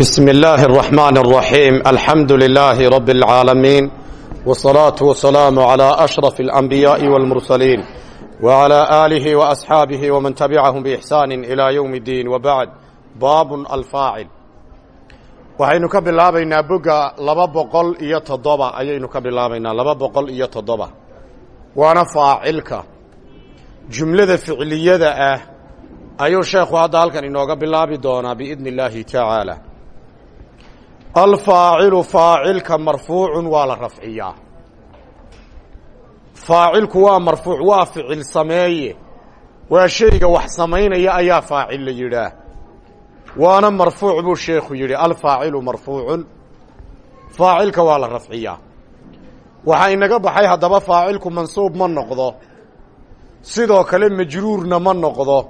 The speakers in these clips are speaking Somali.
بسم الله الرحمن الرحيم الحمد لله رب العالمين والصلاة والسلام على أشرف الأنبياء والمرسلين وعلى آله وأصحابه ومن تبعهم بإحسان إلى يوم الدين وبعد باب الفاعل waxaynu ka bilaabaynaa boga laba boqol iyo toddoba ayaynu ka bilaabaynaa laba boqol iyo toddoba waana faacilka jumlada ficliyada ah ayuu sheekhu hadda halkan inooga bilaabi doonaa biidni illaahi tacaala alfaacilu faacilka marfuucun waa la rafciyaa faacilku waa marfuuc waa ficil sameeye waa shayga wax samaynaya ayaa faacil la yidhaah waana marfuuc buu sheekhu yidhi alfaacilu marfuucun faacilka waa la rafciyaa waxaa inaga baxay haddaba faacilku mansuub ma noqdo sidoo kale majruurna ma noqdo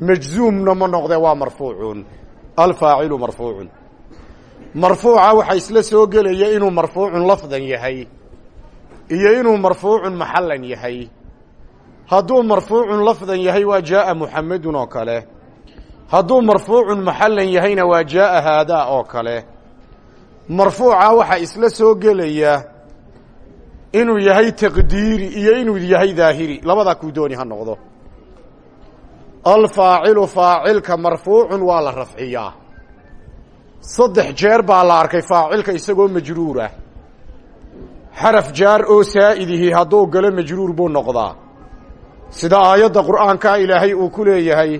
majzuumna ma noqde waa marfuucun alfaacilu marfuucun marfuuca waxaa isla soo gelaya inuu marfuucun lafdan yahay iyo inuu marfuucun maxallan yahay. Hadduu marfuucun lafdan yahay waa jaaa muxamedun oo kale. Hadduu marfuucun maxallan yahayna waa jaaa haadaa oo kale. Marfuuca waxaa isla soo gelaya inuu yahay taqdiiri iyo inuu yahay daahiri. Labadaa kuu dooni ha noqdo. Alfaacilu faacilka marfuucun waa la rafciyaa saddex jeer baa la arkay faacilka isagoo majruurah xaraf jaar oo saa'idihii hadduu galo majruur buu noqdaa. Sida aayadda qur'aankaa ilaahay uu ku leeyahay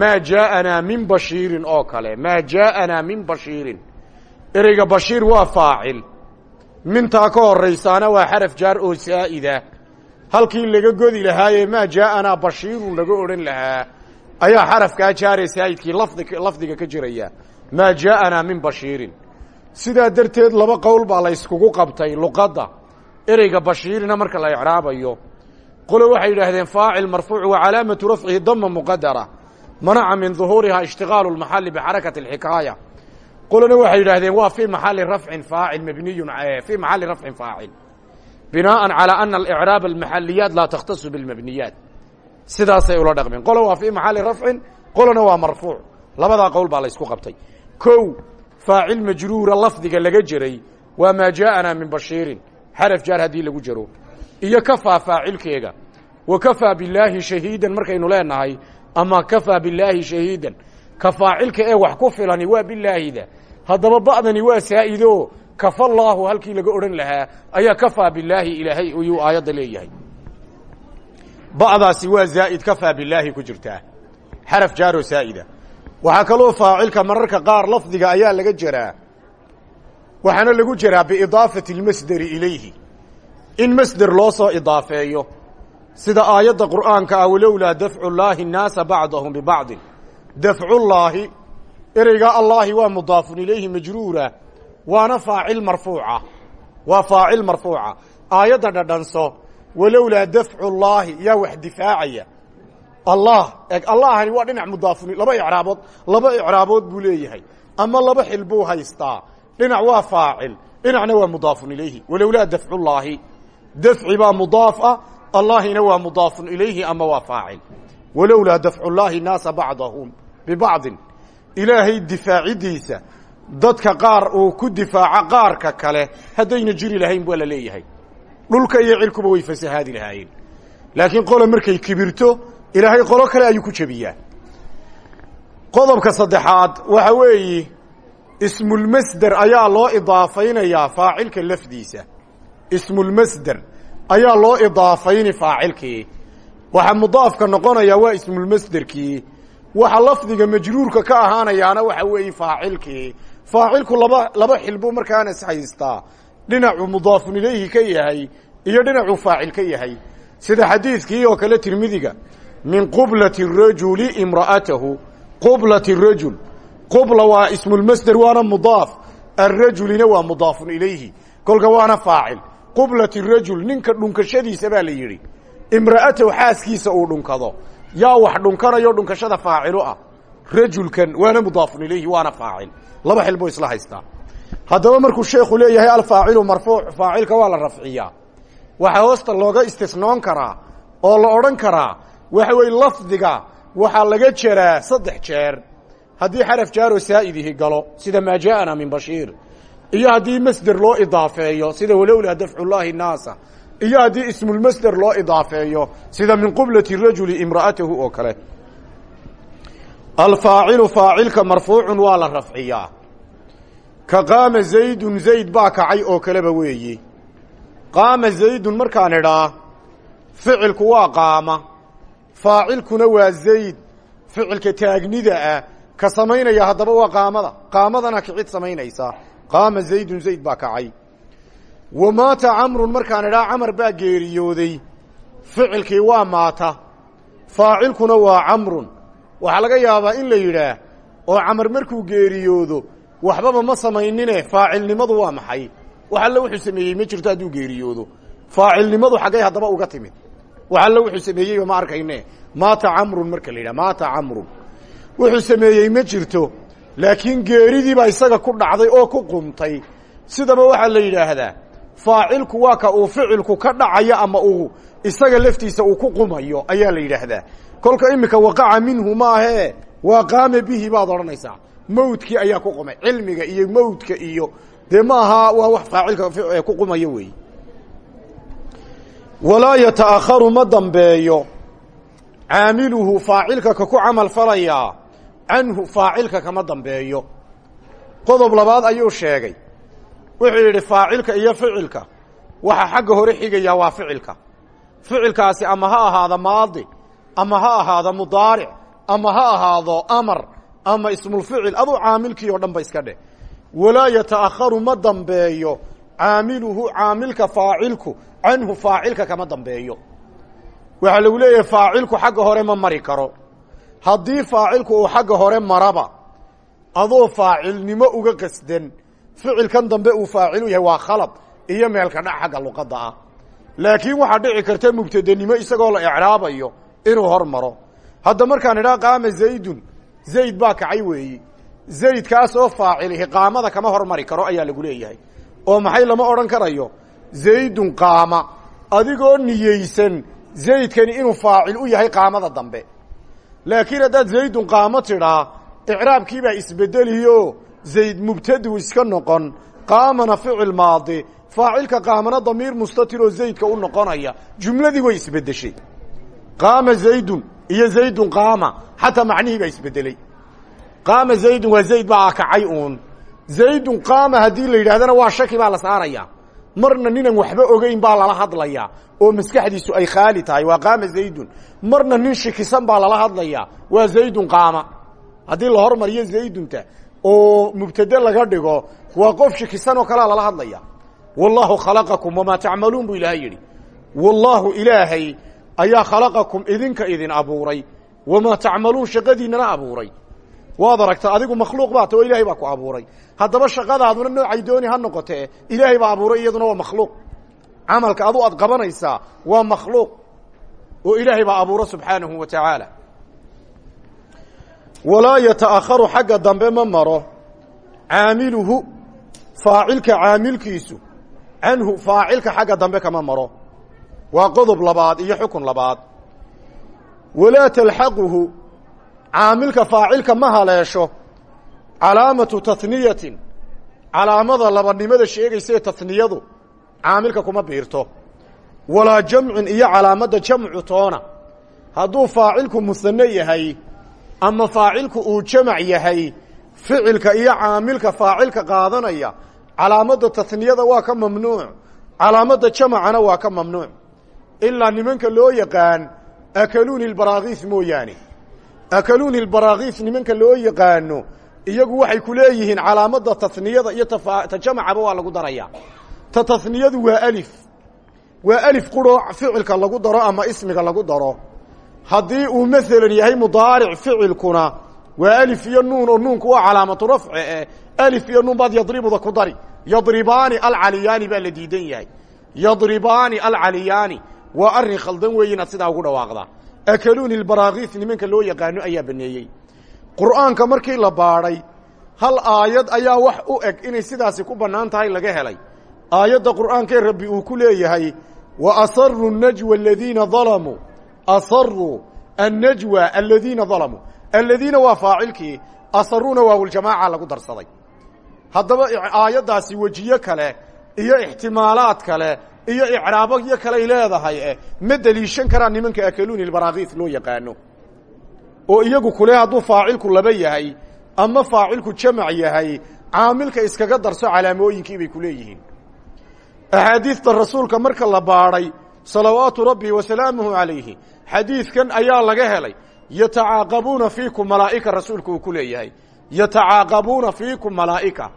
maa jaa'anaa min bashiirin oo kale maa jaa'anaa min bashiirin. Ereyga bashiir waa faacil. Mintaa ka horraysaana waa xaraf jaar oo saa'ida halkii laga godi lahaayee maa jaa'anaa bashiirun laga odhan lahaa ayaa xarafkaa jaare saa'idkii lafdi lafdiga ka jiraya. Maa jaa'anaa min bashiirin. Sidaa darteed laba qowl baa la yskugu qabtay luqadda. Ereyga bashiirina marka la icraabayo qole waxay yidhaahdeen faacil marfuuc wa calaamatu rafcihi dama muqadara manaca min duhuurihaa ishtigaalu lmaxali bixarakati alxikaaya. Qolena waxay yidhaahdeen waa fii maxali rafcin faacil mabniyun fii maxali rafcin faacil. Binaaan calaa ana alicraab almaxaliyaat laa takhtasu bilmabniyaat sidaasay ula dhaqmeen qola waa fii maxali rafcin qolana waa marfuuc. Labadaa qowl baa la ysku qabtay. Kow faacil majruura lafdiga laga jeray waa maa jaa'anaa min bashiirin. Xaraf jaar haddii lagu jaro iyo kafaa faacilkeega. Wa kafaa billaahi shahiidan markaynu leenahay ama kafaa billaahi shahiidan. Ka faacilka ee wax ku filani waa bilaahida haddaba ba'dani waa saa'ido kafa laahu halkii laga odhan lahaa ayaa kafaa bilaahi ilaahay ayuu aayadda leeyahay ba'daasi waa zaa'id kafaa bilaahi ku jirtaa xaraf jaaro saa'ida waxaa kaloo faacilka mararka qaar lafdiga ayaa laga jaraa. Waxaana lagu jaraa biidaafati اlmasderi ilayhi. In masder loo soo idaafeeyo. Sida aayadda qur'aanka ah walowlaa dafcu llaahi nnaasa bacdahum bibacdin. Dafcullaahi ereygaa allaahi waa mudaafun ilayhi majruura. Waana faacil marfuuca. Waa faacil marfuuca. Aayadda dhadhanso walowlaa dafcu llaahi yaa wax difaacaya. Allah eg allahani waa dhinac mudaafun laba icraabood laba icraabood buu leeyahay. Ama laba xil buu haystaa. Dhinac waa faacil dhinacna waa mudaafun ilayhi. Walowlaa dafcullaahi dafci baa mudaaf ah allahina waa mudaafun ilayhi ama waa faacil. Walowlaa dafcu llaahi naasa bacdahum bibacdin. Ilaahay difaacidiisa dadka qaar uu ku difaaco qaarka kale haddayna jiri lahayn waa la leeyahay dhulka iyo cirkuba way fasahaadi lahaayeen. Laakiin qole markay kibirto ilaahay qolo kale ayuu ku jebiyaa. Qodobka saddexaad waxa weeyi ismulmasder ayaa loo idaafaynayaa faacilka lafdiisa. Ismulmasder ayaa loo idaafayni faacilkii. Waxa mudaafka noqonaya waa ismulmasderkii waxa lafdiga majruurka ka ahaanayaana waxa weeye faacilkii. Faacilku laba laba xil buu markaana is haystaa dhinacuu mudaafun ilayhi ka yahay iyo dhinacuu faacil ka yahay. Sida xadiidkii oo kale tirmidiga min qublati rajuli imra'atahu qublati rajul qubla waa ismulmasder waana mudaaf arajulina waa mudaafun ilayhi. Kolka waana faacil. Qublati rajul ninka dhunkashadiisa baa la yidhi imra'atahu xaaskiisa uu dhunkado. Yaa wax dhunkanayo dhunkashada faacilu ah. Rajulkan waana mudaafun ilayhi waana faacil. Laba xil buu isla haddaba markuu sheekhu leeyahay alfaacilu marfuuc faacilka waa la rafciyaa. Waxaa hoosta looga istisnoon karaa oo la odhan karaa waxa weeye lafdiga waxaa laga jeraa saddex jeer. Haddii xaraf jaaro saa'idihi galo sida maa jaa'ana min bashiir. Iyo haddii masder loo idaafeeyo sida walowlaa dafcullaahi naasa. Iyo haddii ismulmasder loo idaafeeyo sida min qiblati rajuli imra'atahu oo kale. Alfaacilu faacilka marfuucun waa la rafciyaa ka qaama zaydun zayd baa kacay oo kaleba weeyi. Qaama zaydun markaan idhaa ficilku waa qaama. Faacilkuna waa zayd. Ficilka taagnida ah ka samaynaya haddaba waa qaamada. Qaamadana kicid samaynaysaa qaama zaydun zayd baa kacay. Wa maata camrun markaan idhaa camar baa geeriyooday. Ficilkii waa maata. Faacilkuna waa camrun. Waxaa laga yaabaa in la yidhaah oo camar markuu geeriyoodo waxbaba ma samaynine faacilnimadu waa maxay? Wax alle wuxuu sameeyey ma jirto hadduu geeriyoodo. Faacilnimadu xaggay haddaba uga timid. Wax alle wuxuu sameeyeyba ma arkayne. Maata camrun marka la yidhah maata camrun. Wuxuu sameeyey ma jirto. Laakiin geeridiibaa isaga ku dhacday oo ku qumtay sidaba waxaa la yidhaahdaa faacilku waa ka uu ficilku ka dhacayo ama uu isaga laftiisa uu ku qumayo ayaa la yidhaahdaa. Kolka imika waqaca minhu maahee waa qaama bihi baad odhanaysaa mawdkii ayaa ku qumay cilmiga iyo mawdka iyo dee ma aha waa wax faacilka ku qumayo weey walaa yata'akharu ma dambeeyo. Caamiluhu faacilka ka ku camal falayaa canhu faacilka kama dambeeyo. Qodob labaad ayuu sheegay. Wuxuu yidhi faacilka iyo ficilka waxa xagga hore xigayaa waa ficilka. Ficilkaasi ama ha ahaada maadi ama ha ahaado mudaaric ama ha ahaado amar ama ismulficil aduu caamilkii oo dhan ba iska dheh. Walaa yata'akharu ma dambeeyo caamiluhu caamilka faacilku canhu faacilka kama dambeeyo. Waxaa lagu leeyahay faacilku xagga hore ma mari karo. Haddii faacilku uu xagga hore maraba adoo faacilnimo uga qasdan ficilkan dambe uu faacilu yahay waa khalad iyo meelka dhac xagga luqadda ah. Laakiin waxaa dhici karta mubtadenimo isagoo la ecraabayo inuu hor maro. Hadda markaan idhaa qaama zaydun zayd baa kacay weeyi. Zaydkaas oo faacilihi qaamada kama hormari karo ayaa lagu leeyahay. Oo maxay lama odhan karayo? Zaydun qaama. Adigoo niyeysan zaydkani inuu faacil u yahay qaamada dambe. Laakiin haddaad zaydun qaamo tidhaa icraabkiibaa isbedeliyo zayd mubtadu iska noqon. Qaamana ficil maadi. Faacilka qaamana damiir mustatiroo zaydka u noqonaya. Jumladii way isbedeshay qaama zaydun iyo zaydun qaama. Xataa macnihii baa isbedeley qaama zaydun waa zayd baa kacay uun. Zaydun qaama haddii la yidhahdana waa shaki baa la saaraya. Marna ninan waxba ogeyn baa lala hadlayaa oo maskaxdiisu ay khaali tahay. Waa qaama zaydun. Marna nin shikisan baa lala hadlayaa waa zaydun qaama. Haddii la hormariyo zaydunta oo mubtade laga dhigo waa qof shikisan oo kalea lala hadlaya. Wallaahu khalaqakum wamaa tacmaluun buu ilaahay yidhi. Wallaahu ayaa khalaqakum idinka idin abuuray. Wamaa tacmaluun shaqadiinana abuuray. Waad aragta adigu makhluuq baa ta oo ilaahay baa ku abuuray. Haddaba shaqadaaduna noocay dooni ha noqotee ilaahay baa abuuray iyaduna waa makhluuq. Camalka adu aad qabanaysaa waa makhluuq oo ilaahay baa abuura subxaanahu wa tacaala. Walaa yata'akharu xagga dambe ma maro. Caamiluhu faacilka caamilkiisu canhu faacilka xagga dambe kama maro waa qodob labaad iyo xukun labaad. Walaa talxaquhu caamilka faacilka ma haleesho. Calaamatu taniyatin calaamada labanimada sheegaysae taniyadu caamilka kuma biirto. Walaa jamcin iyo calaamadda jamcu toona. Hadduu faacilku musane yahay ama faacilku uu jamac yahay ficilka iyo caamilka faacilka qaadanaya calaamadda taniyada waa ka mamnuuc. Calaamadda jamacana waa ka mamnuuc ilaa nimanka loo yaqaan akaluuni lbaraakiis mooyaane akaluuni lbaraakiis nimanka loo yaqaano iyagu waxay ku leeyihiin calaamadda taniyada iyo ta jamacaba waa lagu daraya ta taniyadu waa alif waa alif quroo ficilka lagu daro ama ismiga lagu daro haddii uu maalan yahay mudaaric ficilkuna waa alif iyo nuun oo nuunku waa calaamatu rafci eh alif iyo nuun baad yadribuda ku dari yadribaani alcaliyaani baa la diidan yahay yadribaani alcaliyaani waa arrin khaldan weeye inaad sidaa ugu dhawaaqdaa akaluuni lbaraakiis nimanka loo yaqaano ayaa baneeyey. Qur'aanka markii la baadhay hal aayad ayaa wax u eg inay sidaasi ku bannaan tahay laga helay. Aayadda qur'aankee rabbi uu ku leeyahay wa asaruu najwa aladiina dalamuu asaruu annajwa aladiina dalamuu aladiina waa faacilkii asaruuna waawuljamaaca lagu darsaday. Haddaba aayaddaasi wejiyo kale iyo ixtimaalaad kale iyo icraabyo kaley leedahay eh ma deliishan karaan nimanka akaluuni lbaraakiis loo yaqaano. Oo iyagu kule hadduu faacilku laba yahay ama faacilku jamac yahay caamilka iskaga darso calaamooyinkii bay ku leeyihiin. Axaadiista rasuulka marka la baadhay salawaatu rabbi wa salaamuhu calayhi xadiidkan ayaa laga helay yatacaaqabuuna fiikum malaa'ika rasuulku uu ku leeyahay yatacaaqabuuna fiikum malaa'ika.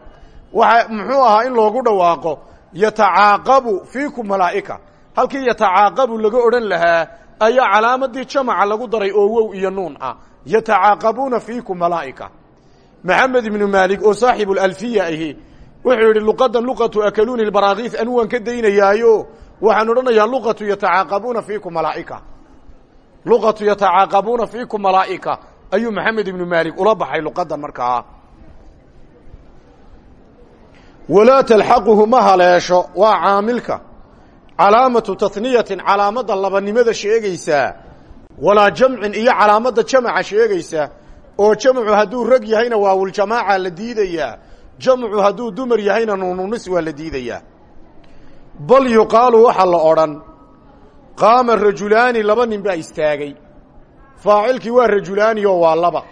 Waxa muxuu ahaa in loogu dhawaaqo yatacaaqabu fiikum malaa'ika. Halkii yatacaaqabu laga odhan lahaa ayaa calaamadii jamaca lagu daray oo wow iyo nuun ah. Yatacaaqabuuna fiikum malaa'ika. Maxamed ibnu maalik oo saaxibu lalfiya ahi wuxuu yidhi luqadan luqatu akaluuni lbaraakiis anu waan ka daynayaayo. Waxaan odhanayaa luqatu yatacaaqabuuna fiikum malaa'ika. Luqatu yatacaaqabuuna fiikum malaa'ika. Ayuu maxamed ibnu maalik ula baxay luqadan markaa walaa talxaquhu ma haleesho waa caamilka. Calaamatu taniyatin calaamadda labanimada sheegaysaa. Walaa jamcin iyo calaamadda jamaca sheegaysa oo jamcu hadduu rag yahayna waawuljamaaca la diidayaa. Jamcu hadduu dumar yahayna nuununis waa la diidayaa. Bal yuqaalu waxa la odhan qaama rajulaani laba nin baa istaagay. Faacilkii waa rajulaani oo waa laba.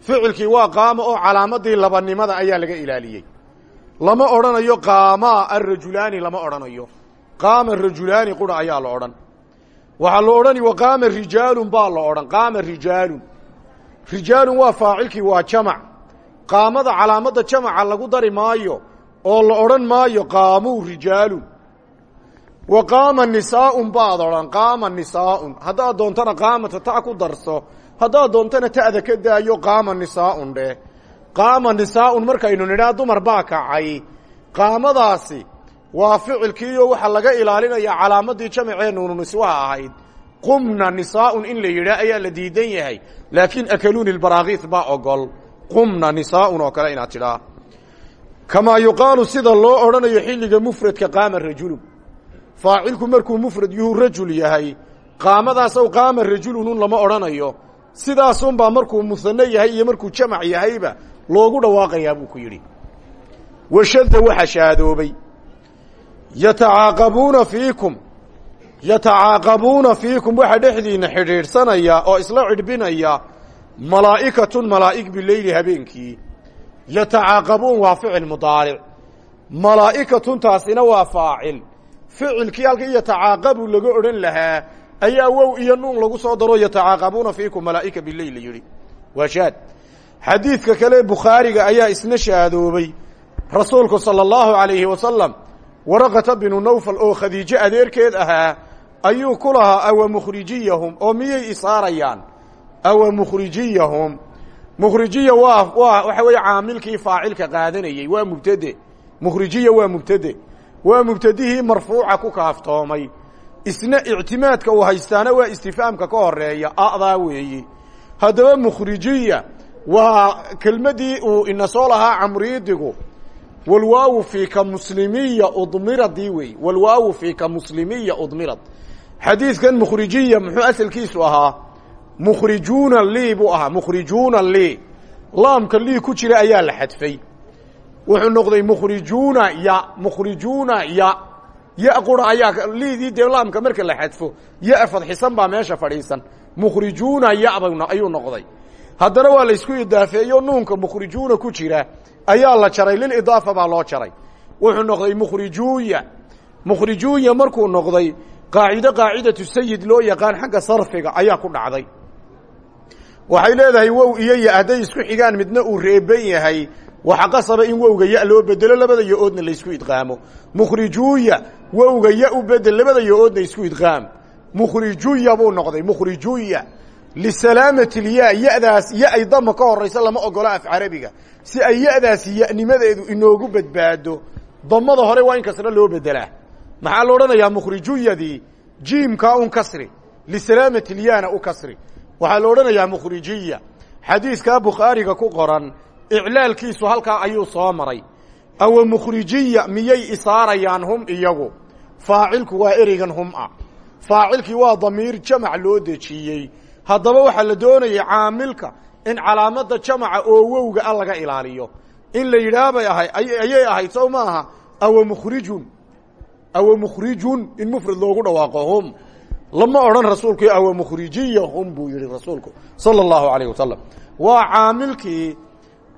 Ficilkii waa qaama oo calaamadii labanimada ayaa laga ilaaliyey lama odhanayo qaamaa arajulaani lama odhanayo. Qaama rajulaani qura ayaa la odhan. Waxaa la odhani wa qaama rijaalun baa la odhan. Qaama rijaalun rijaalun waa faacilkii waa jamac. Qaamada calaamadda jamaca lagu dari maayo oo la odhan maayo qaamuu rijaalun. Wa qaama nisaaun baad odhan qaama nisaaun. Haddaad doontana qaamata ta ku darso haddaad doontana ta'da ka daayo qaama nisaaun dheh qaama nisaaun markaynu nidhaa dumar baa kacay. Qaamadaasi waa ficilkiiyo waxaa laga ilaalinayaa calaamadii jamacee nuununiswaha ahayd. Qumna nisaaun in la yidhaa ayaa la diidan yahay laakiin akaluuni lbaraakiis baa ogol. Qumna nisaaun oo kale inaad tidhaa. Kamaa yuqaalu sida loo odhanayo xilliga mufradka qaama rajulun faacilku markuu mufrad yuhu rajul yahay qaamadaasow qaama rajulunun lama odhanayo. Sidaasunbaa markuu musane yahay iyo markuu jamac yahayba loogu dhawaaqayaa buu ku yidhi. Washada waxa shaadoobay. Yatacaaqabuuna fiikum. Yatacaaqabuuna fiikum waxaa dhexdiina xidhiidhsanaya oo isla cidhbinaya malaa'ikatun malaa'ig bileyli habeenkii. Yatacaaqabuun waa ficil mudaaric. Malaa'ikatun taasina waa faacil. Ficilkii halkii yatacaaqabu laga odhan lahaa ayaa wow iyo nuun lagu soo daro yatacaaqabuuna fiikum malaa'ika bileyl la yidhi. Waa xadiidka kale bukhaariga ayaa isna shaadoobay rasuulku sala allahu alayhi wasalam waraqata binu nawfal oo khadiijo adeerkeed ahaa ayuu ku lahaa awa mukhrijiyahum? oo miyay isaarayaan? Awa mukhrijiyahum? Mukhrijiya waa waa waxa weeye caamilkii faacilka qaadanayey waa mubtade. Mukhrijiya waa mubtade. Waa mubtadihii marfuuca ku kaaftoomay. Isna ictimaadka uu haystaana waa istifaamka ka horreeya adaa weeye haddaba mukhrijiya waa kelmaddii uu ina soo lahaa camriidigu. Walwaawu fiika muslimiya udmiradii wey. Walwaawu fiika muslimiya udmirad. Xadiidkan mukhrijiya muxuu asalkiisu ahaa? Mukhrijuuna lii buu ahaa. Mukhrijuuna lii. Laamka lii ku jira ayaa la xadfay. Wuxuu noqday mukhrijuuna ya mukhrijuuna ya. Ya qura ayaa liidii dee laamka marka la xadfo ya fadxisan baa meesha fadhiisan. Mukhrijuuna ya ayuu noqday haddana waa la isku idaafeeyo nuunka mukhrijuuna ku jira ayaa la jaray lilidaafa baa loo jaray. Wuxuu noqday mukhrijuuya mukhrijuuya markuu noqday qaacido qaacidatu sayid loo yaqaan xagga sarfiga ayaa ku dhacday. Waxay leedahay wow iyo ya hadday isku xigaan midna uu reeban yahay. Waxa qasaba in wowga ya loo bedelo labada yo-oodna laysku idqaamo. Mukhrijuuya wowga ya u bedel labada yo-oodna isku idqaam. Mukhrijuya buu noqday mukhrijuya lisalaamati lya yadaas ya ay dama ka horaysa lama ogolo af carabiga. Si ay yadaasi yanimadeedu inoogu badbaado damada hore waa in kasra loo bedelaa maxaa la odhanayaa? Mukhrijuyadii jiimkaa un kasri lisalaamati lyana u kasri. Waxaa la odhanayaa mukhrijiya. Xadiiskaa bukhaariga ku qoran iclaalkiisu halkaa ayuu soo maray. Awa mukhrijiya miyay isaarayaan hum iyagu? Faacilku waa ereygan hum ah. Faacilkii waa damiir jamac loo dejiyey haddaba waxaa la doonayay caamilka in calaamada jamaca oo wowga a laga ilaaliyo. In la yidhaah bay ahay ayay ahayd sow ma aha. Awa mukhrijun awa mukhrijun in mufrad loogu dhawaaqo hum lama odhan rasuulku awa mukhrijiyahum buu yihi rasuulku sala allahu alayh wasalam waa caamilkii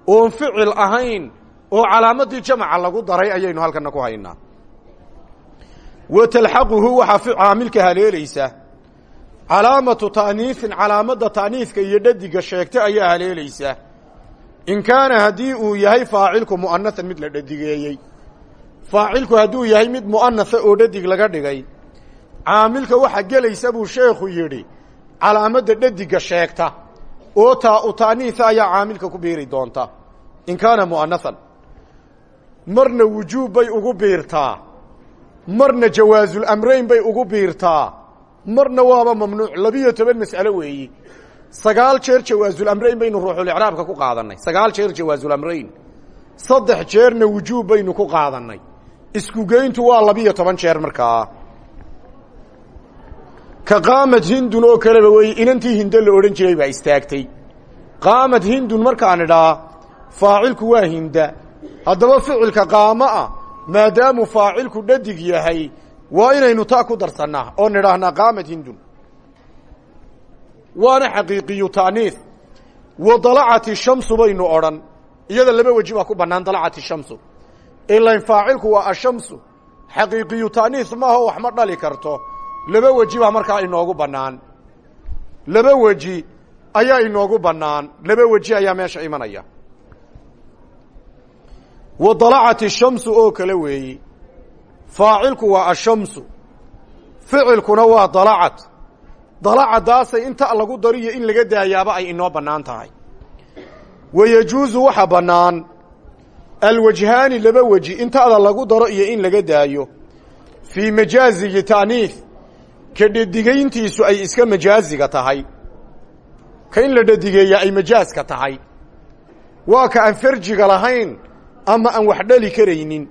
oon ficil ahayn oo calaamadii jamaca lagu daray ayaynu halkana ku haynaa. Wa talxaquhu waxaa caamilka haleelaysa calaamatu ta'niisin calaamadda ta'niiska iyo dhadiga sheegta ayaa haleelaysa. In kaana haddii uu yahay faacilku mu'anasan mid la dhadigeeyey faacilku hadduu yahay mid mu'anasa oo dhadig laga dhigay. Caamilka waxa gelaysa buu sheekhu yidhi calaamadda dhadiga sheegta oo taa u ta'niisa ayaa caamilka ku biiri doonta. In kaana mu'anasan marna wujuub bay ugu biirtaa. Marna jawaazulamrayn bay ugu biirtaa marna waaba mamnuuc labiyo toban mas'alo weeyi. Sagaal jeer jawaazulamrayn baynu ruuxulicraabka ku qaadannay. Sagaal jeer jawaazulamrayn saddex jeerna wujuub baynu ku qaadannay. Isku geyntu waa labiyo toban jeer markaa ka qaamad hindun oo kaleba weeye inantii hindo la odhan jiray baa istaagtay. Qaamad hindun markaan idhaa faacilku waa hinda. Haddaba ficilka qaamo ah maadaamuu faacilku dhadig yahay waa inaynu taa ku darsannaa oo nidhaahnaa qaamad hindun. Waana xaqiiqiyu taaniis wa dalacati shamsu baynu odhan iyada laba weji baa ku bannaan dalacati shamsu. Ilain faacilku waa ashamsu. Xaqiiqiyu taaniis maaho wax ma dhali karto. Laba weji baa markaa inoogu bannaan. Laba weji ayaa inoogu bannaan. Laba weji ayaa meesha imanaya. Wa dalacati shamsu oo kale weeyi faacilku waa ashamsu ficilkuna waa dalacat. Dalacadaasay inta lagu dariyo in laga daayaaba ay inoo bannaan tahay. Wa yajuusu waxa bannaan alwajhaani laba weji intaada lagu daro iyo in laga daayo. Fii majaaziyi ta'niis ka dhadigayntiisu ay iska majaaziga tahay. Ka in la dhadigeeya ay majaaska tahay. Waa ka aan farjiga lahayn ama aan wax dhali karaynin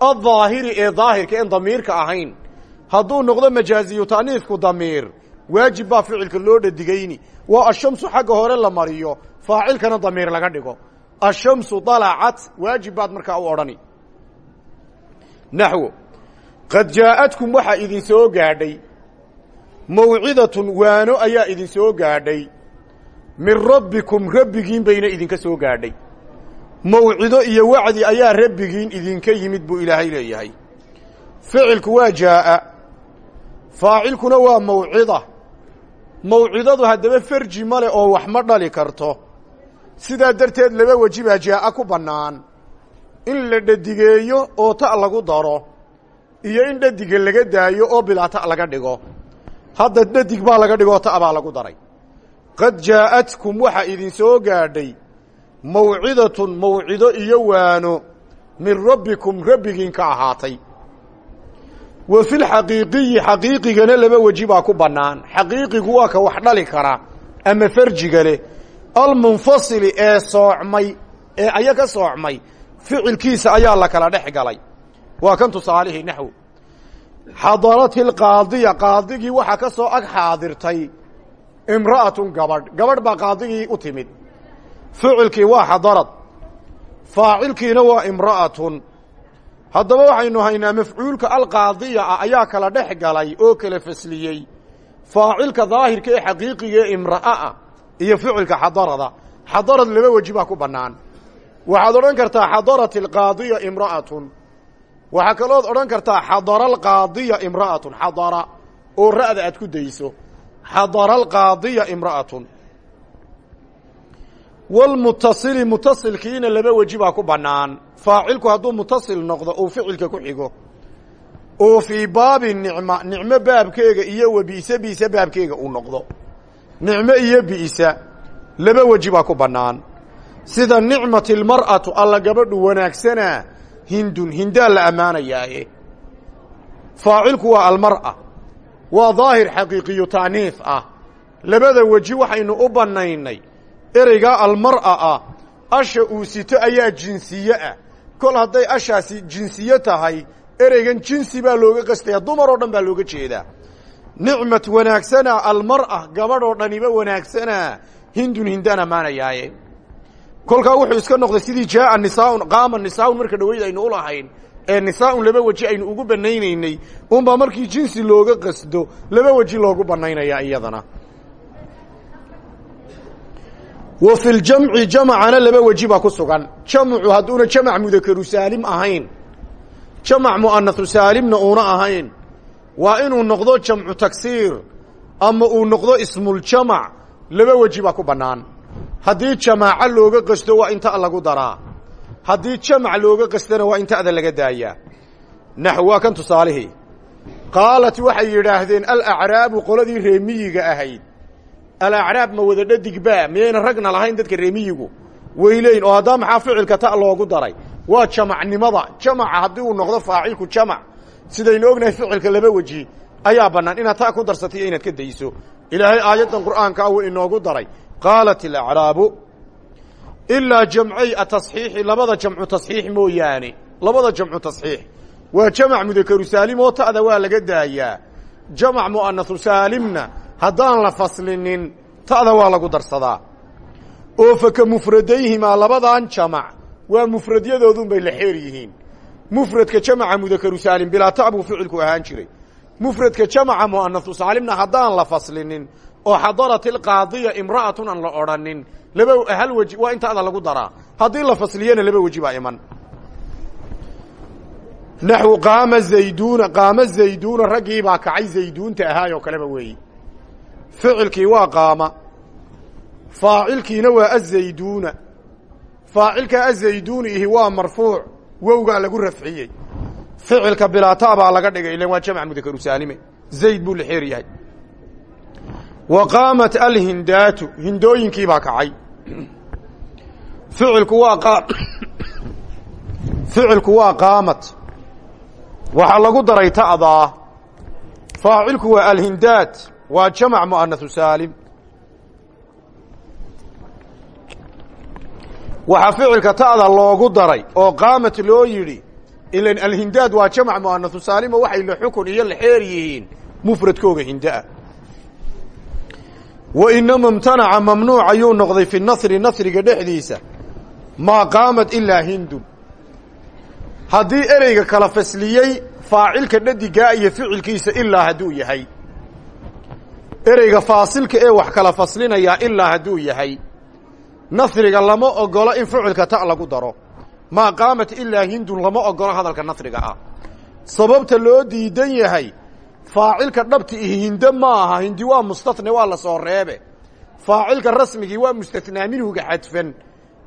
addaahiri ee daahirka en damiirka ahayn hadduu noqdo majaaziyu ta'niisku damiir waajib baa ficilka loo dhadigayni waa ashamsu xagga hore la mariyo faacilkana damiir laga dhigo ashamsu dalacat waajib baad markaa u odhani naxwo qad jaa'adkum waxaa idin soo gaadhay mawcidatun waano ayaa idin soo gaadhay min rabbikum rabbigiin bayna idinka soo gaadhay mawcido iyo wacdi ayaa rabbigiin idinka yimid buu ilaahay leeyahay. Ficilku waa jaa'a faacilkuna waa mawcida. Mawcidadu haddaba farji ma leh oo wax ma dhali karto. Sidaa darteed laba weji baa jaa'a ku bannaan. In la dhadigeeyo oo ta' lagu daro iyo in dhadiga laga daayo oo bilaa ta' laga dhigo. Hadda dhadig baa laga dhigoo ta' baa lagu daray. Qad jaa'atkum waxaa idin soo gaadhay mawcidatun mawcido iyo waano min rabbikum rabbigiin ka ahaatay. Wa fi lxaqiiqiyi xaqiiqigana laba weji baa ku bannaan. Xaqiiqigu waa ka wax dhali kara ama farjiga leh almunfasili ee soocmay ee aya ka soocmay ficilkiisa ayaa la kala dhex galay. Waa kan tusaalihii naxw. Xadarati lqaadiya qaadigii waxaa ka soo ag xaadirtay imra'atun gabadh. Gabadh baa qaadigii u timid ficilkii waa xadarad. Faacilkiina waa imra'atun. Haddaba waxaynu haynaa mafcuulka alqaadiya ah ayaa kala dhex galay oo kala fasliyey. Faacilka daahirka ee xaqiiqiga ee imra'a ah iyo ficilka xadarada. Xadarad laba weji baa ku bannaan. Waxaad odhan kartaa xadarat alqaadiya imra'atun. Waxaa kalood odhan kartaa xadara alqaadiya imra'atun. Xadara oo ra'da aad ku dayso. Xadara alqaadiya imra'atun walmutasili mutasilkiina laba weji baa ku bannaan faacilku hadduu mutasil noqdo uu ficilka ku xigo oo fii baabi nicma nicmo baabkeega iyo wa bi'se bi'se baabkeega uu noqdo nicmo iyo bi'sa laba weji baa ku bannaan sida nicmati almar'atu alla gabadhu wanaagsanaa hindun hindaa la ammaanayaaye faacilku waa almar'a waa daahir xaqiiqiyu ta'niif ah labada weji waxaynu u bannaynay ereygaa almar'a ah asha uu sito ayaa jinsiye ah. Kol hadday ashaasi jinsiye tahay ereygan jinsi baa looga qastaya dumar oo dhan baa looga jeedaa. Nicmat wanaagsana almar'a gabadh oo dhaniba wanaagsana hindun hindaan ammaanayaaye. Kolkaa wuxuu iska noqday sidii jaaa nisaaun qaama nisaaun marka dhaweyd aynu u lahayn ee nisaaun laba weji aynu ugu banaynaynay unbaa markii jinsi looga qasdo laba weji loogu banaynaya iyadana wa fi ljamci jamacana laba weji baa ku sugan. Jamcu hadduuna jamac mudakaru saalim ahayn. Jamac mu'anasu saalimna uuna ahayn. Waa inuu noqdo jamcu tagsiir ama uu noqdo ismuljamac laba weji baa ku bannaan. Haddii jamaaco looga qasto waa in ta' lagu daraa. Haddii jamac looga qastana waa in ta'da laga daayaa. Naxw waa kan tusaalihii qaalat waxay yidhaahdeen alacraabu qoladii reemiyiga ahayd alacraab ma wada dhadigbaa miyayna ragna lahayn dadka reemiyigu weyleyn oo haddaa maxaa ficilka ta' loogu daray? Waa jamacnimada. Jamaca haddii uu noqdo faacilku jamac. Sidaynu ognahay ficilka laba weji. Ayaa bannaan. Inaad ta' ku darsatay inaad ka dayso. Ilaahay aayaddan qur'aanka ah inoogu daray. Qaalat alacraabu ilaa jamcay atasxiixi labada jamcu tasxiix mooyaane. Labada jamcu tasxiix. Waa jamac mudakaru saalim oo ta'da waa laga daayaa. Jamac mu'anasu saalimna haddaan la faslinin ta'da waa lagu darsadaa. Oo faka mufradayhimaa labadan jamac waa mufradyadoodun bay la xeer yihiin. Mufradka jamaca mudakaru saalim bilaa ta' buu ahaan jiray. Mufradka jamaca mu'anasu saalimna haddaan la faslinin oo xadarat ilqaadiya imra'atun aan la odhanin laba hal weji waa in ta'da lagu daraa. Haddii la fasliyana laba weji baa iman. Naxwu qaama zayduuna qaama zayduuna raggii baa kacay zayduunta ahaayoo kaleba weeyi ficilkii waa qaama. Faacilkiina waa azayduuna. Faacilka azayduuni ihi waa marfuuc. Wowgaa lagu rafciyey. Ficilka bilaata baa laga dhigay ilan waa jamc mudakaru saalime zayd buu la xeer yahay. Wa qaamat alhindaatu hindooyinkii baa kacay. Ficilku waa ficilku waa qaamat. Waxaa lagu daray ta'daa. Faacilku waa alhindaat waa jamac mu'anasu saalim. Waxaa ficilka ta'da loogu daray oo qaamat loo yidhi ilan alhindaad waa jamac mu'anasu saalimo waxay la xukun iyo la xeer yihiin mufradkooga hindaa wa inama imtanaca mamnuuc ayuu noqday fi nasri nasriga dhexdiisa maa qaamat ilaa hindun haddii ereyga kala fasliyey faacilka dhadigaa iyo ficilkiisa ilaa hadduu yahay ereyga faasilka ee wax kala faslinayaa ilaa hadduu yahay. Nasriga lama ogolo in ficilka ta' lagu daro. Maa qaamat ilaa hindun lama ogolo hadalka nasriga ah. Sababta loo diidan yahay faacilka dhabti ihi hinde ma aha. Hindi waa mustatne waa la soo reebe. Faacilka rasmigii waa mustathnaa minhuga xadfan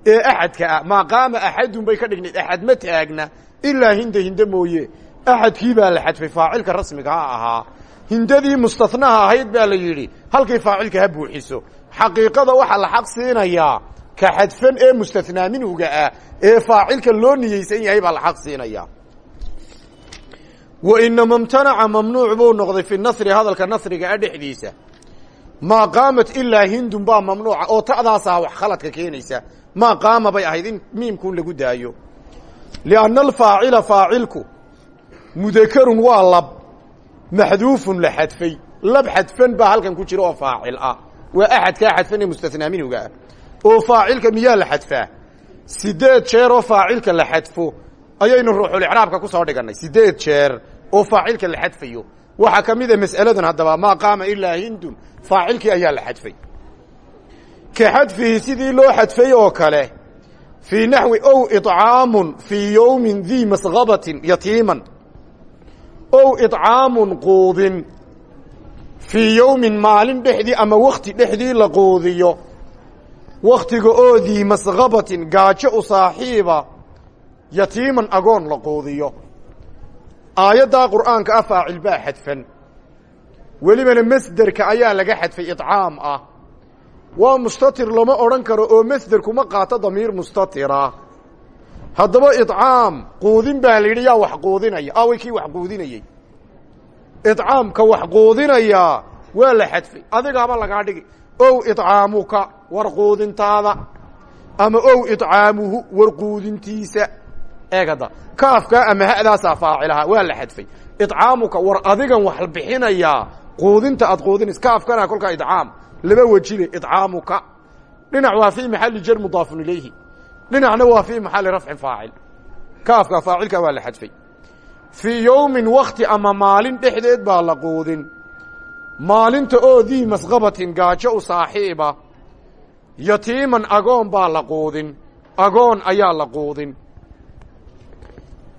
ee axadka ah. Maa qaama axadun bay ka dhignayd axad ma taagna. Ilaa hinda hinde mooye. Axadkii baa la xadfay. Faacilka rasmiga ha ahaa hindadii mustathnaha ahayd baa la yidhi halkay faacilka ha buuxiso. Xaqiiqada waxaa la xaq siinayaa ka xadfan ee mustathnaa minhuga ah ee faacilka loo niyeysan yahay baa la xaq wa inama imtanaca mamnuuc buu noqday fi nasri hadalka nasriga a dhexdiisa. Maa qaamat ilaa hindun baa mamnuuca oo ta'daasaa wax khaladka keenaysa. Maa qaama bay ahayd in miimkuun lagu daayo. Lianna alfaacila faacilku mudakarun waa lab maxduufun la xadfay. Lab xadfan baa halkan ku jira oo faacil ah. Waa axadkaa xadfan ee mustathnaa minhuga ah oo faacilka miyaa la xadfaa sideed jeer oo faacilka la xadfo. Ayaynu ruuxulicraabka ku soo dhigannay. Sideed jeer oo faacilka la xadfayo. Waxaa ka mid a mas'aladan haddaba maa qaama ilaa hindun. Faacilkii ayaa la xadfay. Ka xadfihi sidii loo xadfay oo kale fii naxwi ow iطcaamun fii yowmin dii masgabatin yatiiman ow iطcaamun quudin. Fii yowmin maalin dhexdii ama wakti dhexdii la quudiyo. Wakhtiga oo dii masgabatin gaajo u saaxiiba yatiiman agoon la quudiyo. Aayaddaa qur'aanka ah faacil baa xadfan. Welibana masderka ayaa laga xadfay iطcaam ah. Waa mustatir lama odhan karo oo masder kuma qaato damiir mustatira haddaba icaam quudin baa la yidhi yaa wax quudinaya. Ah, Away kii wax quudinayey icaamka wax quudinayaa waa la xadfay. Adigaaba lagaa dhigi ow icaamuka war quudintaada. Ama ow icaamuhu war quudintiisa. Eegada kaafkaa ama hadaasaa faacilahaa waa la xadfay. Icaamuka war adigan wax bixinayaa quudinta aad quudinays kaafkana kolkaa icaam laba wejile icaamuka dhinac waa fii maxali jar mudaafun ilayhi dhinacna waa fii maxali rafcin faacil. Kaafka faacilka waa la xadfay. Fii yowmin wakti ama maalin dhexdeed baa la quudin. Maalinta oo dii masqabatin gaajo u saaxiiba yatiiman agoon baa la quudin. Agoon ayaa la quudin.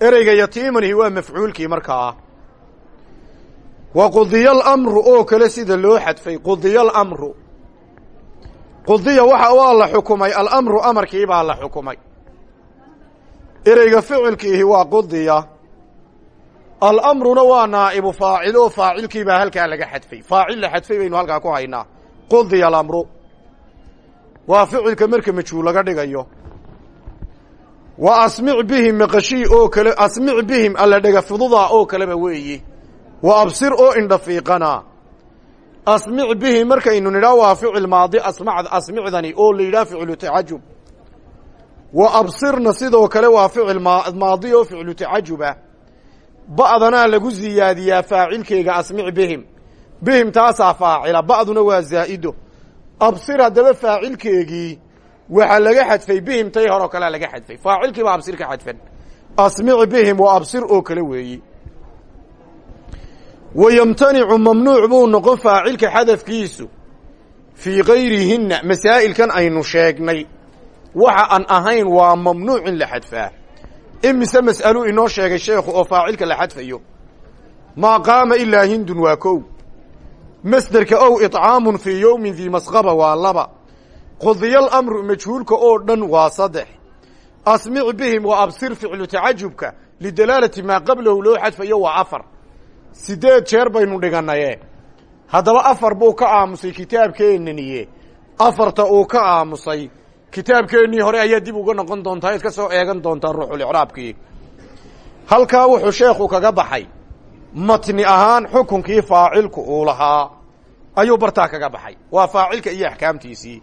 Ereyga yatiimanihi waa mafcuulkii markaa. Wa qudiya alamru oo kale sida loo xadfay qudiya qudiya waxa waa la xukumay alamru amarkii baa la xukumay. Ereyga ficilkiihi waa qudiya. Alamruna waa naa'ibu faacil oo faacilkii baa halkaa laga xadfay. Faacil la xadfay baynu halkaa ku haynaa. Qudiya alamru. Waa ficilka marka majhuul laga dhigayo. Wa asmic bihim maqashii oo kale asmic bihim alla dhega fududaa oo kaleba weeyi. Wa absir oo indhafiiqana asmic bihim markaynu nidhaa waa ficil maadi asmacd asmicdani oo la yidhaha ficilu tacajub. Wa absirna sidoo kale waa ficil maadi oo ficlu tacajuba. Ba'danaa lagu ziyaadiyaa faacilkeyga asmic bihim. Bihim taasaa faacila ba'duna waa zaa'ido. Absir haddaba faacilkeegii waxaa laga xadfay bihim tay horeo kalea laga xadfay. Faacilkiiba absir ka xadfan. Asmic bihim wa absir oo kale weeyi wa yamtanicu mamnuuc buu noqon faacilka xadafkiisu fii gayrihinna masaa'ilkan aynu sheegnay waxa aan ahayn waa mamnuuc in la xadfaa imise mas'aluu inoo sheegay sheekhu oo faacilka la xadfayo maa qaama ilaa hindun waa kow masderka ow iطcaamun fii yowmin dii masqaba waa laba qudiya alamru majhuulka oo dhan waa saddex asmic bihim wa absir ficlu tacajubka lidalaalati maa qablahu loo xadfayo waa afar siddeed jeer baynu dhiganaye haddaba afar buu ka aamusay kitaabkeennaniye afarta uu ka aamusay. Kitaabkeennii hore ayaa dib uga noqon doontaa iska soo eegan doontaa ruuxulicraabkii halkaa wuxuu sheekhu kaga baxay. Matni ahaan xukunkii faacilku uu lahaa. Ayuu bartaa kaga baxay. Waa faacilka iyo axkaamtiisii.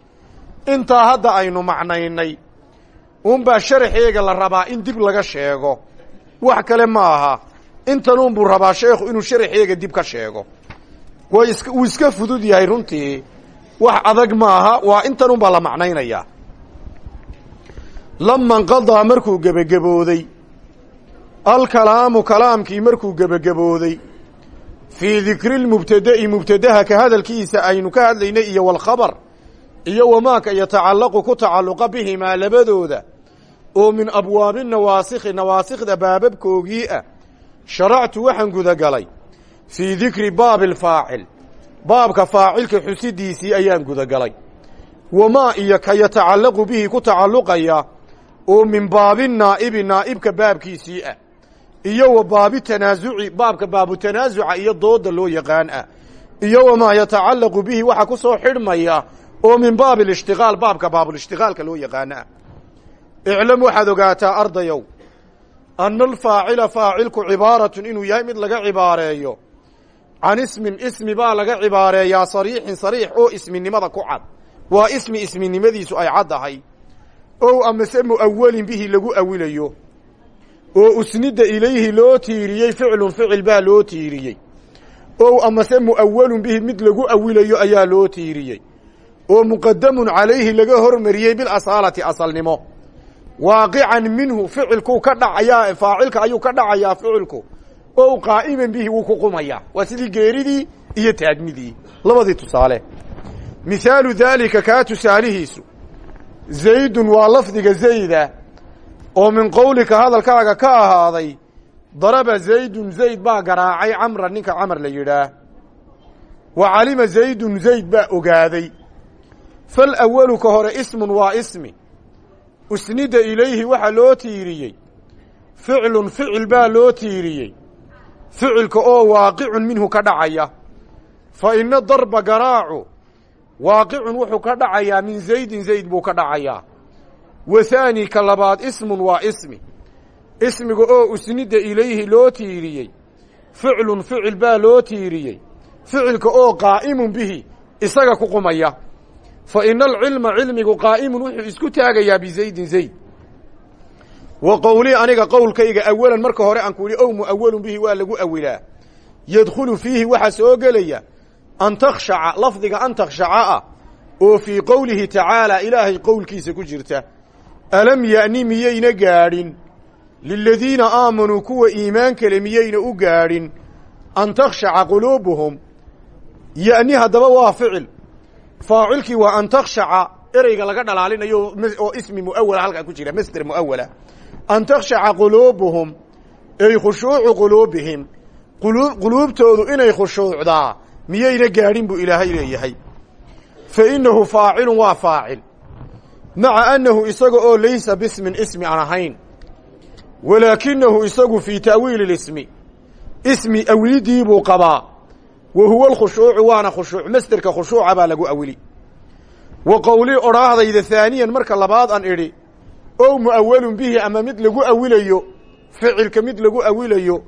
Intaa hadda aynu macnaynay uunbaa sharaxeega la rabaa in dib laga sheego. Wax kale ma aha intanuun buu rabaa sheekhu inuu sharaxeega dib ka sheego. Way is wuu iska fudud yahay runtii. Wax adag maaha waa intanun baa la macnaynayaa. Lama nqadaa markuu gebagabooday. Alkalaamu kalaamkii markuu gebagabooday. Fii dikri lmubtada'i mubtadaha ka hadalkiisa aynu ka hadlaynay iyo walkhabar iyo wamaaka yatacallaqu ku tacalluqa bihimaa labadooda. Oo min abwaabi nawaasikhi nawaasikda baababkoogii ah sharactu waxaan gudagalay fii dikri baabi alfaacil. Baabka faacilka xusidiisii ayaan gudagalay. Wamaa iyo ka yatacallaqu bihi ku tacalluqaya oo min baabi naa'ibi naa'ibka baabkiisii ah. Iyo wa baabi tanaasuci baabka baabu tanaasuca iyo dooda loo yaqaan ah. Iyo wamaa yatacallaqu bihi waxa ku soo xidhmaya oo min baabi alishtiqaal baabka baabulishtiqaalka loo yaqaano ah. Iclam waxaad ogaataa ardayow ana alfaacila faacilku cibaaratun inuu yahay mid laga cibaareeyo can ismin ismi baa laga cibaareeyaa sariixin sariix oo isminimada ku cad waa ismi isminimadiisu ay caddahay ow amase mu'awalin bihi lagu awilayo oo usnida ilayhi loo tiiriyey ficlun ficil baa loo tiiriyey ow amase mu'awalun bihi mid lagu awilayo ayaa loo tiiriyey oo muqadamun calayhi laga hormariyey bilasaalati asalnimo waaqican minhu ficilkuu ka dhacayaa faacilka ayuu ka dhacayaa ficilku. Ow qaa'iman bihi wuu ku qumayaa waa sidii geeridii iyo taagmidii. Labadii tusaale. Mihaalu daalika kaa tusaalihiisu. Zaydun waa lafdiga zayda oo min qowlika hadalkaaga ka ahaaday daraba zaydun zayd baa garaacay camra ninka camar la yidhaah. Wa calima zaydun zayd baa ogaaday. Fal ka hore ismun waa ismi usnida ilayhi waxaa loo tiiriyey. Ficlun ficil baa loo tiiriyey. Ficilka oo waaqicun minhu ka dhacaya. Fa ina darba garaacu waaqicun wuxuu ka dhacayaa min zaydin zayd buu ka dhacayaa wa haani ka labaad ismun waa ismi. Ismiga oo usnida ilayhi loo tiiriyey. Ficlun ficil baa loo tiiriyey. Ficilka oo qaa'imun bihi isaga ku qumaya fa ina alcilma cilmigu qaa'imun wuxuu isku taagayaa bizaydin zayd. Wa qowlii aniga qowlkayga awalan marka hore aan ku idhi ow mu'awalun bihi waa lagu awilaa. Yadkhulu fiihi waxaa soo gelaya an takhshaca lafdiga an takhshaca ah oo fii qowlihi tacaalaa ilaahay qowlkiisa ku jirta. Alam ya'ni miyayna gaadhin? Liladiina aamanuu kuwa iimaan kale miyayna u gaadhin? An takhshaca quluubuhum? Ya'ni haddaba waa ficil faacilkii waa an takhshaca ereyga laga dhalaalinayo oo ismi muawala halkaa ku jira masder muawala an takhshaca quluubuhum ay khushuucu quluubihim. Quluubtoodu inay khushuucdaa miyayna gaadhin buu ilaahay leeyahay. Fa innahu faacilun waa faacil. Maca annahu isaga oo laysa bismin ismi aan ahayn. Walaakinahu isagu fii ta'wiili lismi ismi awilidii buu qabaa wa huwa alkhushuucu waana khushuuc masderka khushuuca baa lagu awili wa qowlii odhaahdayda haaniyan marka labaad an idhi ow mu'awalun bihi ama mid lagu awilayo ficilka mid lagu awilayo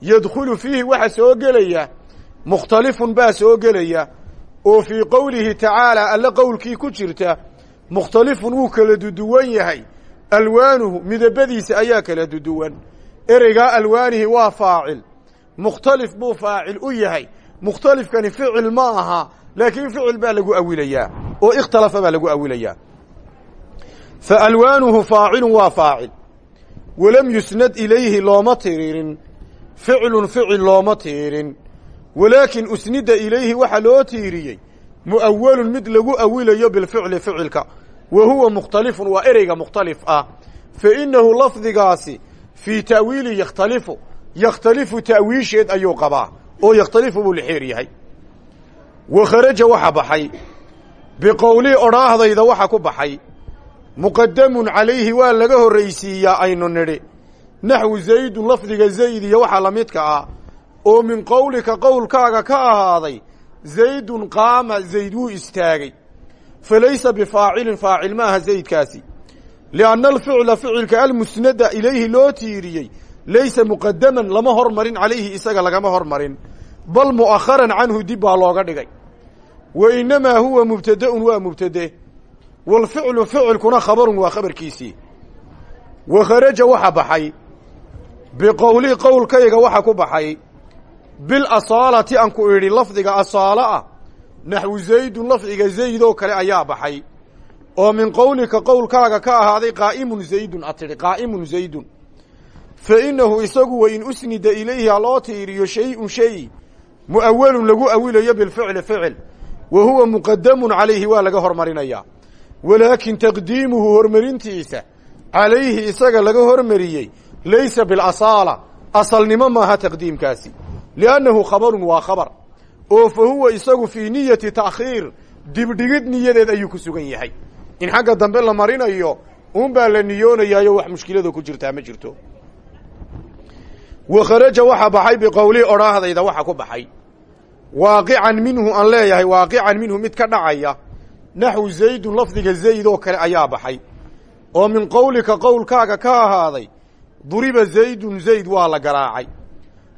yadkhulu fiihi waxa soo gelaya mukhtalifun baa soo gelaya oo fii qowlihi tacaalaa alle qowlkii ku jirta mukhtalifun wuu kala duduwan yahay alwaanuhu midabadiisa ayaa kala duduwan ereygaa alwaanihi waa faacil mukhtalif buu faacil u yahay mukhtalifkani ficil ma aha laakiin ficil baa lagu awilayaa oo ikhtalafa baa lagu awilayaa. Fa alwaanuhu faacilun waa faacil. Walam yusnad ilayhi looma tiririn ficlun ficil looma tiirin walaakin usnida ilayhi waxaa loo tiiriyey mu'awalun mid lagu awilayo bilficli ficilka. Wa huwa mukhtalifun waa ereyga mukhtalif ah. Fa innahu lafdigaasi fii ta'wiili yakhtalifu yakhtalifu ayuu qabaa oo yakhtalifu buu lixeer yahay. Wa kharaja waxa baxay. Biqowlii odhaahdayda waxa ku baxay. Muqadamun calayhi waa laga horraysiiyaa aynu nidhi. Naxwu zaydun lafdiga zayd iyo waxaa la midka ah. Oo min qowlika qowlkaaga ka ahaaday zaydun qaama zayd wuu istaagay. Fa laysa bifaacilin faacil ma aha zaydkaasi. Lianna alficla ficilka almusnada ilayhi loo tiiriyey laysa muqadaman lama hormarin calayhi isaga lagama hormarin bal mu'akharan canhu dib baa looga dhigay. Wa innamaa huwa mubtada'un waa mubtade waalficlu ficilkuna khabarun waa khabarkiisii wa kharaja waxa baxay biqowlii qowlkayga waxa ku baxay bilasaalati aan ku idhi lafdiga asaalo ah naxwu zaydun lafdiga zayd oo kale ayaa baxay. Oo min qowlika qowlkaaga ka ahaaday qaa'imun zaydun a tidhi zaydun fa innahu isagu wa in usnida ilayhi ha loo tiiriyo shay-un shay mu'awalun lagu awilayo bilficli ficil wa huwa muqadamun calayhi waa laga hormarinayaa walaakin taqdiimuhu hormarintiisa calayhi isaga laga hormariyey laysa bilasaala asalnimo maaha taqdiimkaasi liannahu khabarun waa khabar oo fa huwa isagu fii niyati ta'khiir dibdhigid niyadeed ayuu ku sugan yahay in xagga dambe la marinayo uun baa la niyoonayaayo wax mushkilada ku jirtaa ma jirto wa kharaja waxa baxay biqowlii odhaahdayda waxa ku baxay. Waaqican minhu aan leeyahay waaqican minhu mid ka dhacaya naxwu zaydun lafdiga zayd oo kale ayaa baxay. Oo min qowlika qowlkaaga ka ahaaday duriba zaydun zayd waa la garaacay.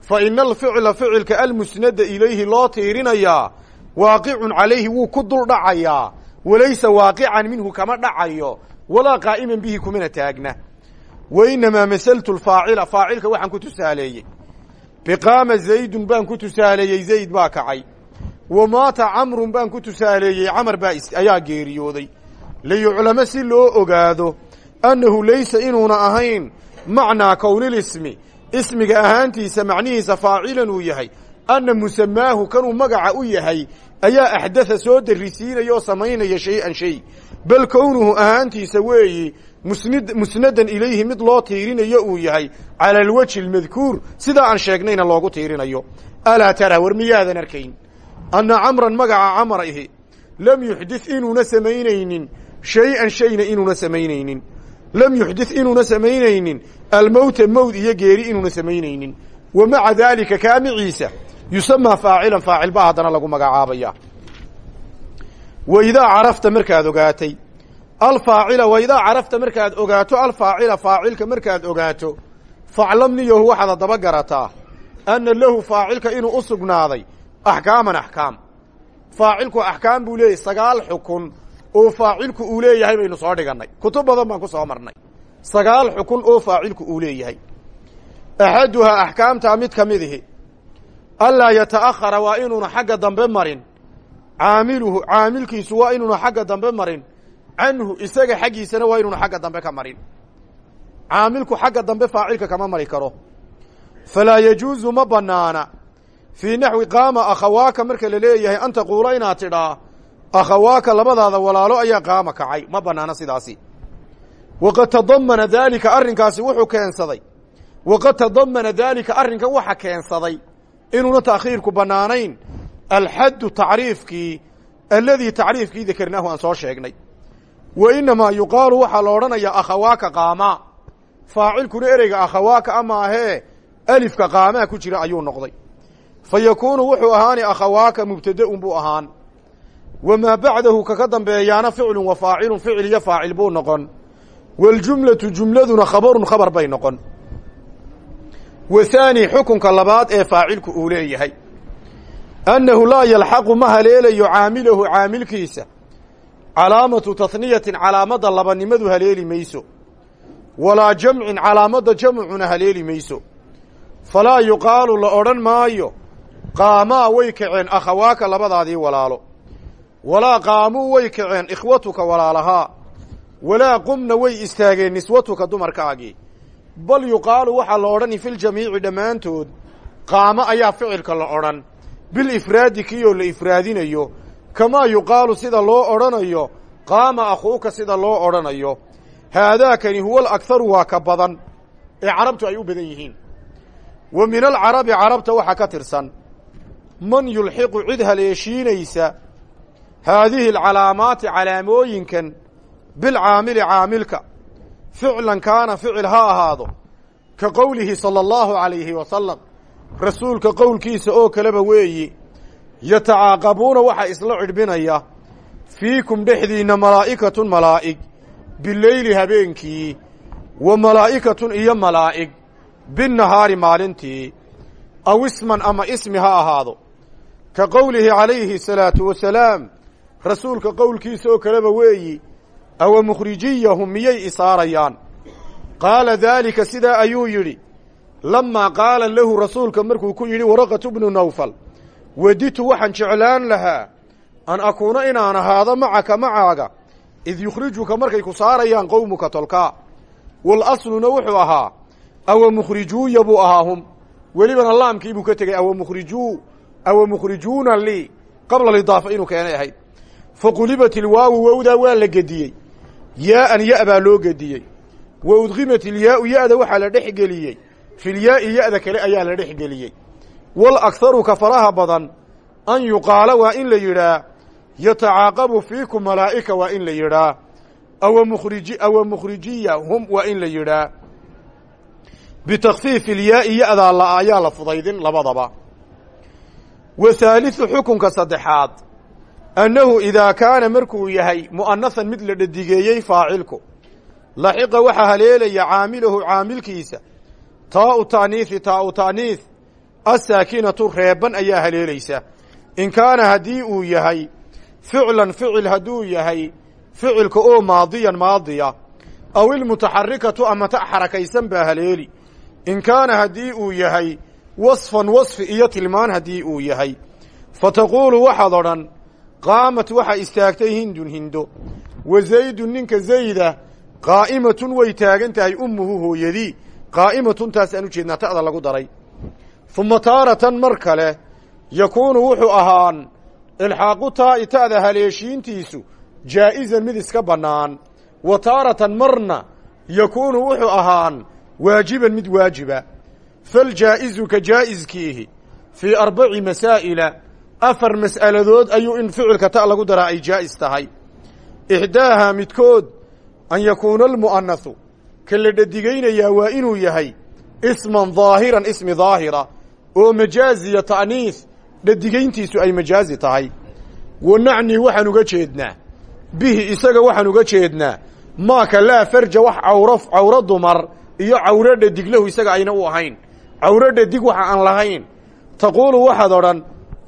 Fa ina alficla ficilka almusnada ilayhi loo tiirinayaa waaqicun calayhi wuu ku dul dhacayaa. Walaysa waaqican minhu kama dhacayo walaa qaa'iman bihi kumana taagna wa inamaa masaltu lfaacila faacilka waxaan ku tusaaleeyey biqaama zaydun baan ku tusaaleeyey zayd baa kacay wa maata camrun baan ku tusaaleeyey camar baa ayaa geeriyooday liyuclamo si loo ogaado annahu laysa inuuna ahayn macnaa kownilismi ismiga ahaantiisa macnihiisa faacilan uu yahay anna musamaahu kanuu magaca u yahay ayaa axdatha soo darisiinaya oo samaynaya shay-an shay bal kownuhu ahaantiisa weeyi musnadan ilayhi mid loo tiirinayo uu yahay cala alwajhi almadkuur sidaa aan sheegnayna loogu tiirinayo. Alaa tara war miyaadan arkayn? Anna camran magaca camar ihi. Lam yuxdith inuuna samaynaynin. Shay-an shayna inuuna samaynaynin. Lam yuxdith inuuna samaynaynin. Almowta mowd iyo geeri inuuna samaynaynin. Wa maca daalika kaamiciisa. Yusamaa faacilan faacil baa haddana lagu magacaabaya. Wa idaa carafta markaad ogaatay alfaacila wa idaa carafta markaad ogaato alfaacila faacilka markaad ogaato faclam niyahu waxaad daba garataa anna lahu faacilka inuu u sugnaaday axkaaman axkaam. Faacilku axkaam buu leeyahy sagaal xukun oo faacilku uu leeyahay baynu soo dhigannay. Kutub badan baan ku soo marnay. Sagaal xukun oo faacilku uu leeyahay. Axaduhaa axkaamtaa mid ka mid ihi allaa yata'akhara waa inuuna xagga dambe marin. Caamiluhu caamilkiisu waa inuuna xagga dambe marin canhu isaga xaggiisana waa inuuna xagga dambe ka marin. Caamilku xagga dambe faacilka kama mari karo. Falaa yajuusu ma banaana fii naxwi qaama akhawaaka marka la leeyahay an taquula inaad tidhaa akhawaaka labadaada walaalo ayaa qaama kacay. Ma banaana sidaasi. Waqad tadamana daalika arrinkaasi wuxuu keensaday. Waqad tadamana daalika arrinkan waxa keensaday inuuna taakhiirku bannaanayn. Alxaddu tacriifkii alladii tacriifkii dakarnaahu aan soo sheegnay wa inamaa yuqaalu waxaa la odhanayaa akhawaaka qaamaa faacilkuna ereyga akhawaaka ama ahee alifka qaamaa ku jira ayuu noqday fa yakuunu wuxuu ahaani akhawaaka mubtada'un buu ahaan wamaa bacdahu kaka dambeeyaana ficlun wa faacilun ficil iyo faacil buu noqon waljumlatu jumladuna khabarun khabar bay noqon wa haani xukunka labaad ee faacilku uu leeyahay annahu laa yalxaqu ma haleelayo caamilahu caamilkiisa calaamatu tahniyatin calaamadda labanimadu haleeli mayso. Walaa jamcin calaamadda jamcuna haleeli mayso. Falaa yuqaalu la odhan maayo qaamaa way kaceen akhawaaka labadaadii walaalo. Walaa qaamuu way kaceen ikhwatuka walaalahaa. Walaa qumna way istaageen niswatuka dumarkaagii. Bal yuqaalu waxaa la odhani filjamiici dhammaantood qaamo ayaa ficilka la odhan. Bilifraadi kiioo la ifraadinayo kamaa yuqaalu sida loo odhanayo qaama akhuuka sida loo odhanayo haadaakani huwa alakharu waa ka badan ee carabtu ay u badan yihiin wa min alcarabi carabta waxaa ka tirsan man yulxiqu cid haleeshiinaysa haadihi alcalaamaati calaamooyinkan bilcaamili caamilka ficlan kaana ficil ha ahaado ka qowlihi sala allahu calayhi wasalam rasuulka qowlkiisa oo kaleba weeyi yatacaaqabuuna waxaa isla cidhbinaya fiikum dhexdiinna malaa'ikatun malaa'ig bileyli habeenkii wa malaa'ikatun iyo malaa'ig binnahaari maalintii aw isman ama ismi ha ahaado. Ka qowlihi calayhi salaatu wasalaam rasuulka qowlkiisa oo kaleba weeyi awa mukhrijiyahum miyay isaarayaan? Qaala daalika sidaa ayuu yidhi lamaa qaala lahu rasuulka markuu ku yidhi waraqatu bnu nawfal waditu waxaan jeclaan lahaa an akuuna inaan ahaado macaka macaaga id yukhrijuka markay ku saarayaan qowmuka tolkaa. Wal asluna wuxuu ahaa awa mukhrijuuya buu ahaa hum. Welibana laamkii buu ka tegey awa mukhrijuu awa mukhrijuuna lii qabla lidaafa inuu keenay ahayd. Faqulibat ilwaawu wowdaa waa la gediyey. Yaa'an ya baa loo gediyey. Wa udkimat ilyaau ya-da waxaa la dhex geliyey. Filyaai ya-da kale ayaa la dhex geliyey wal akharu ka faraha badan an yuqaala waa in la yidhaa yatacaaqabu fiikum malaa'ika waa in la yidhaa awa mukhriji awa mukhrijiya hum waa in la yidhaa. Bitakfiif ilyaai ya-daa la ayaa la fudaydin labadaba. Wa haalisu xukunka saddexaad annahu idaa kaana markuu yahay mu'anahan mid la dhadigeeyey faacilku laxiqa waxaa haleelaya caamilahu caamilkiisa taau taaniihi taau taaniih asaakinatu reeban ayaa haleelaysa in kaana haddii uu yahay ficlan ficil hadduu yahay ficilka oo maadiyan maadiya aw ilmutaxarikatu ama ta xarakaysan baa haleeli in kaana haddii uu yahay wasfan wasfi iyo tilmaan haddii uu yahay fa taquulu waxaad odhan qaamat waxaa istaagtay hindun hindo wa zaydun ninka zayda qaa'imatun way taagan tahay ummuhu hooyadii qaa'imatun taasaan u jeednaa ta'da lagu daray uma taaratan mar kale yakuunu wuxuu ahaan ilxaaqu taa'i ta'da haleeshiintiisu jaa'izan mid iska bannaan. Wa taaratan marna yakuunu wuxuu ahaan waajiban mid waajiba. Faljaa'izu ka jaa'iskiihi fii arbaci masaa'ila. Afar mas'aladood ayuu in ficilka ta' lagu daraa ay jaa'is tahay. Ixdaahaa midkood an yakuuna almu'anasu ka la dhadigaynayaa waa inuu yahay isman daahiran ismi daahira oo majaaziya ta'niis dhadigayntiisu ay majaazi tahay. Wa nacnii waxaan uga jeednaa bihi isaga waxaan uga jeednaa maaka laa farja wax cawro cawro dumar iyo cawro dhadig lahu isaga ayna u ahayn. Cawro dhadig waxa aan lahayn. Taquulu waxaad odhan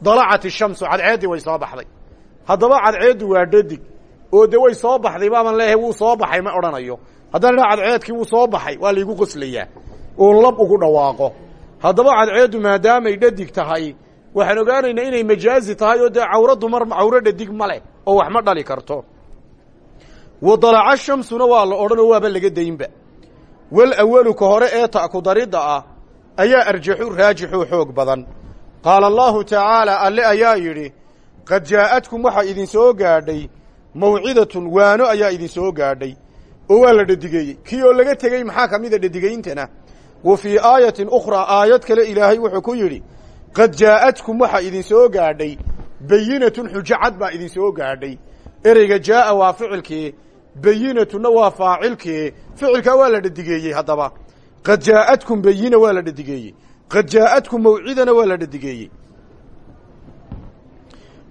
dalacat ishamsu cadceeddii way soo baxday. Haddaba cadceeddu waa dhadig oo de way soo baxday baaban leeyahay wuu soo baxay ma odhanayo. Haddaan idhaa cadceedkii wuu soo baxay waa laygu qoslayaa oo lab ugu dhawaaqo haddaba cadceeddu maadaamay dhadig tahay waxaan ogaanaynaa inay majaazi tahay oo dee cawro dumar cawro dhadig ma leh oo wax ma dhali karto. Wa dalaca shamsuna waa la odhanoo waaba laga daynba. Wal awalu ka hore ee ta'ku daridda ah ayaa arjaxu raajixuu xoog badan. Qaala allaahu tacaala alle ayaa yidhi qad jaa'adkum waxaa idin soo gaadhay mawcidatun waano ayaa idin soo gaadhay. Oo waa la dhadigeeyey. Kii oo laga tegey maxaa ka mida dhadigayntana wa fii aayatin ukhraa aayad kale ilaahay wuxuu ku yidhi qad jaa'adkum waxaa idin soo gaadhay. Bayinatun xujo cad baa idin soo gaadhay. Ereyga jaa'a waa ficilkii bayinatunna waa faacilkii ficilkaa waa la dhadigeeyey haddaba. Qad jaa'adkum bayina waa la dhadigeeyey qad jaa'adkum mawcidana waa la dhadigeeyey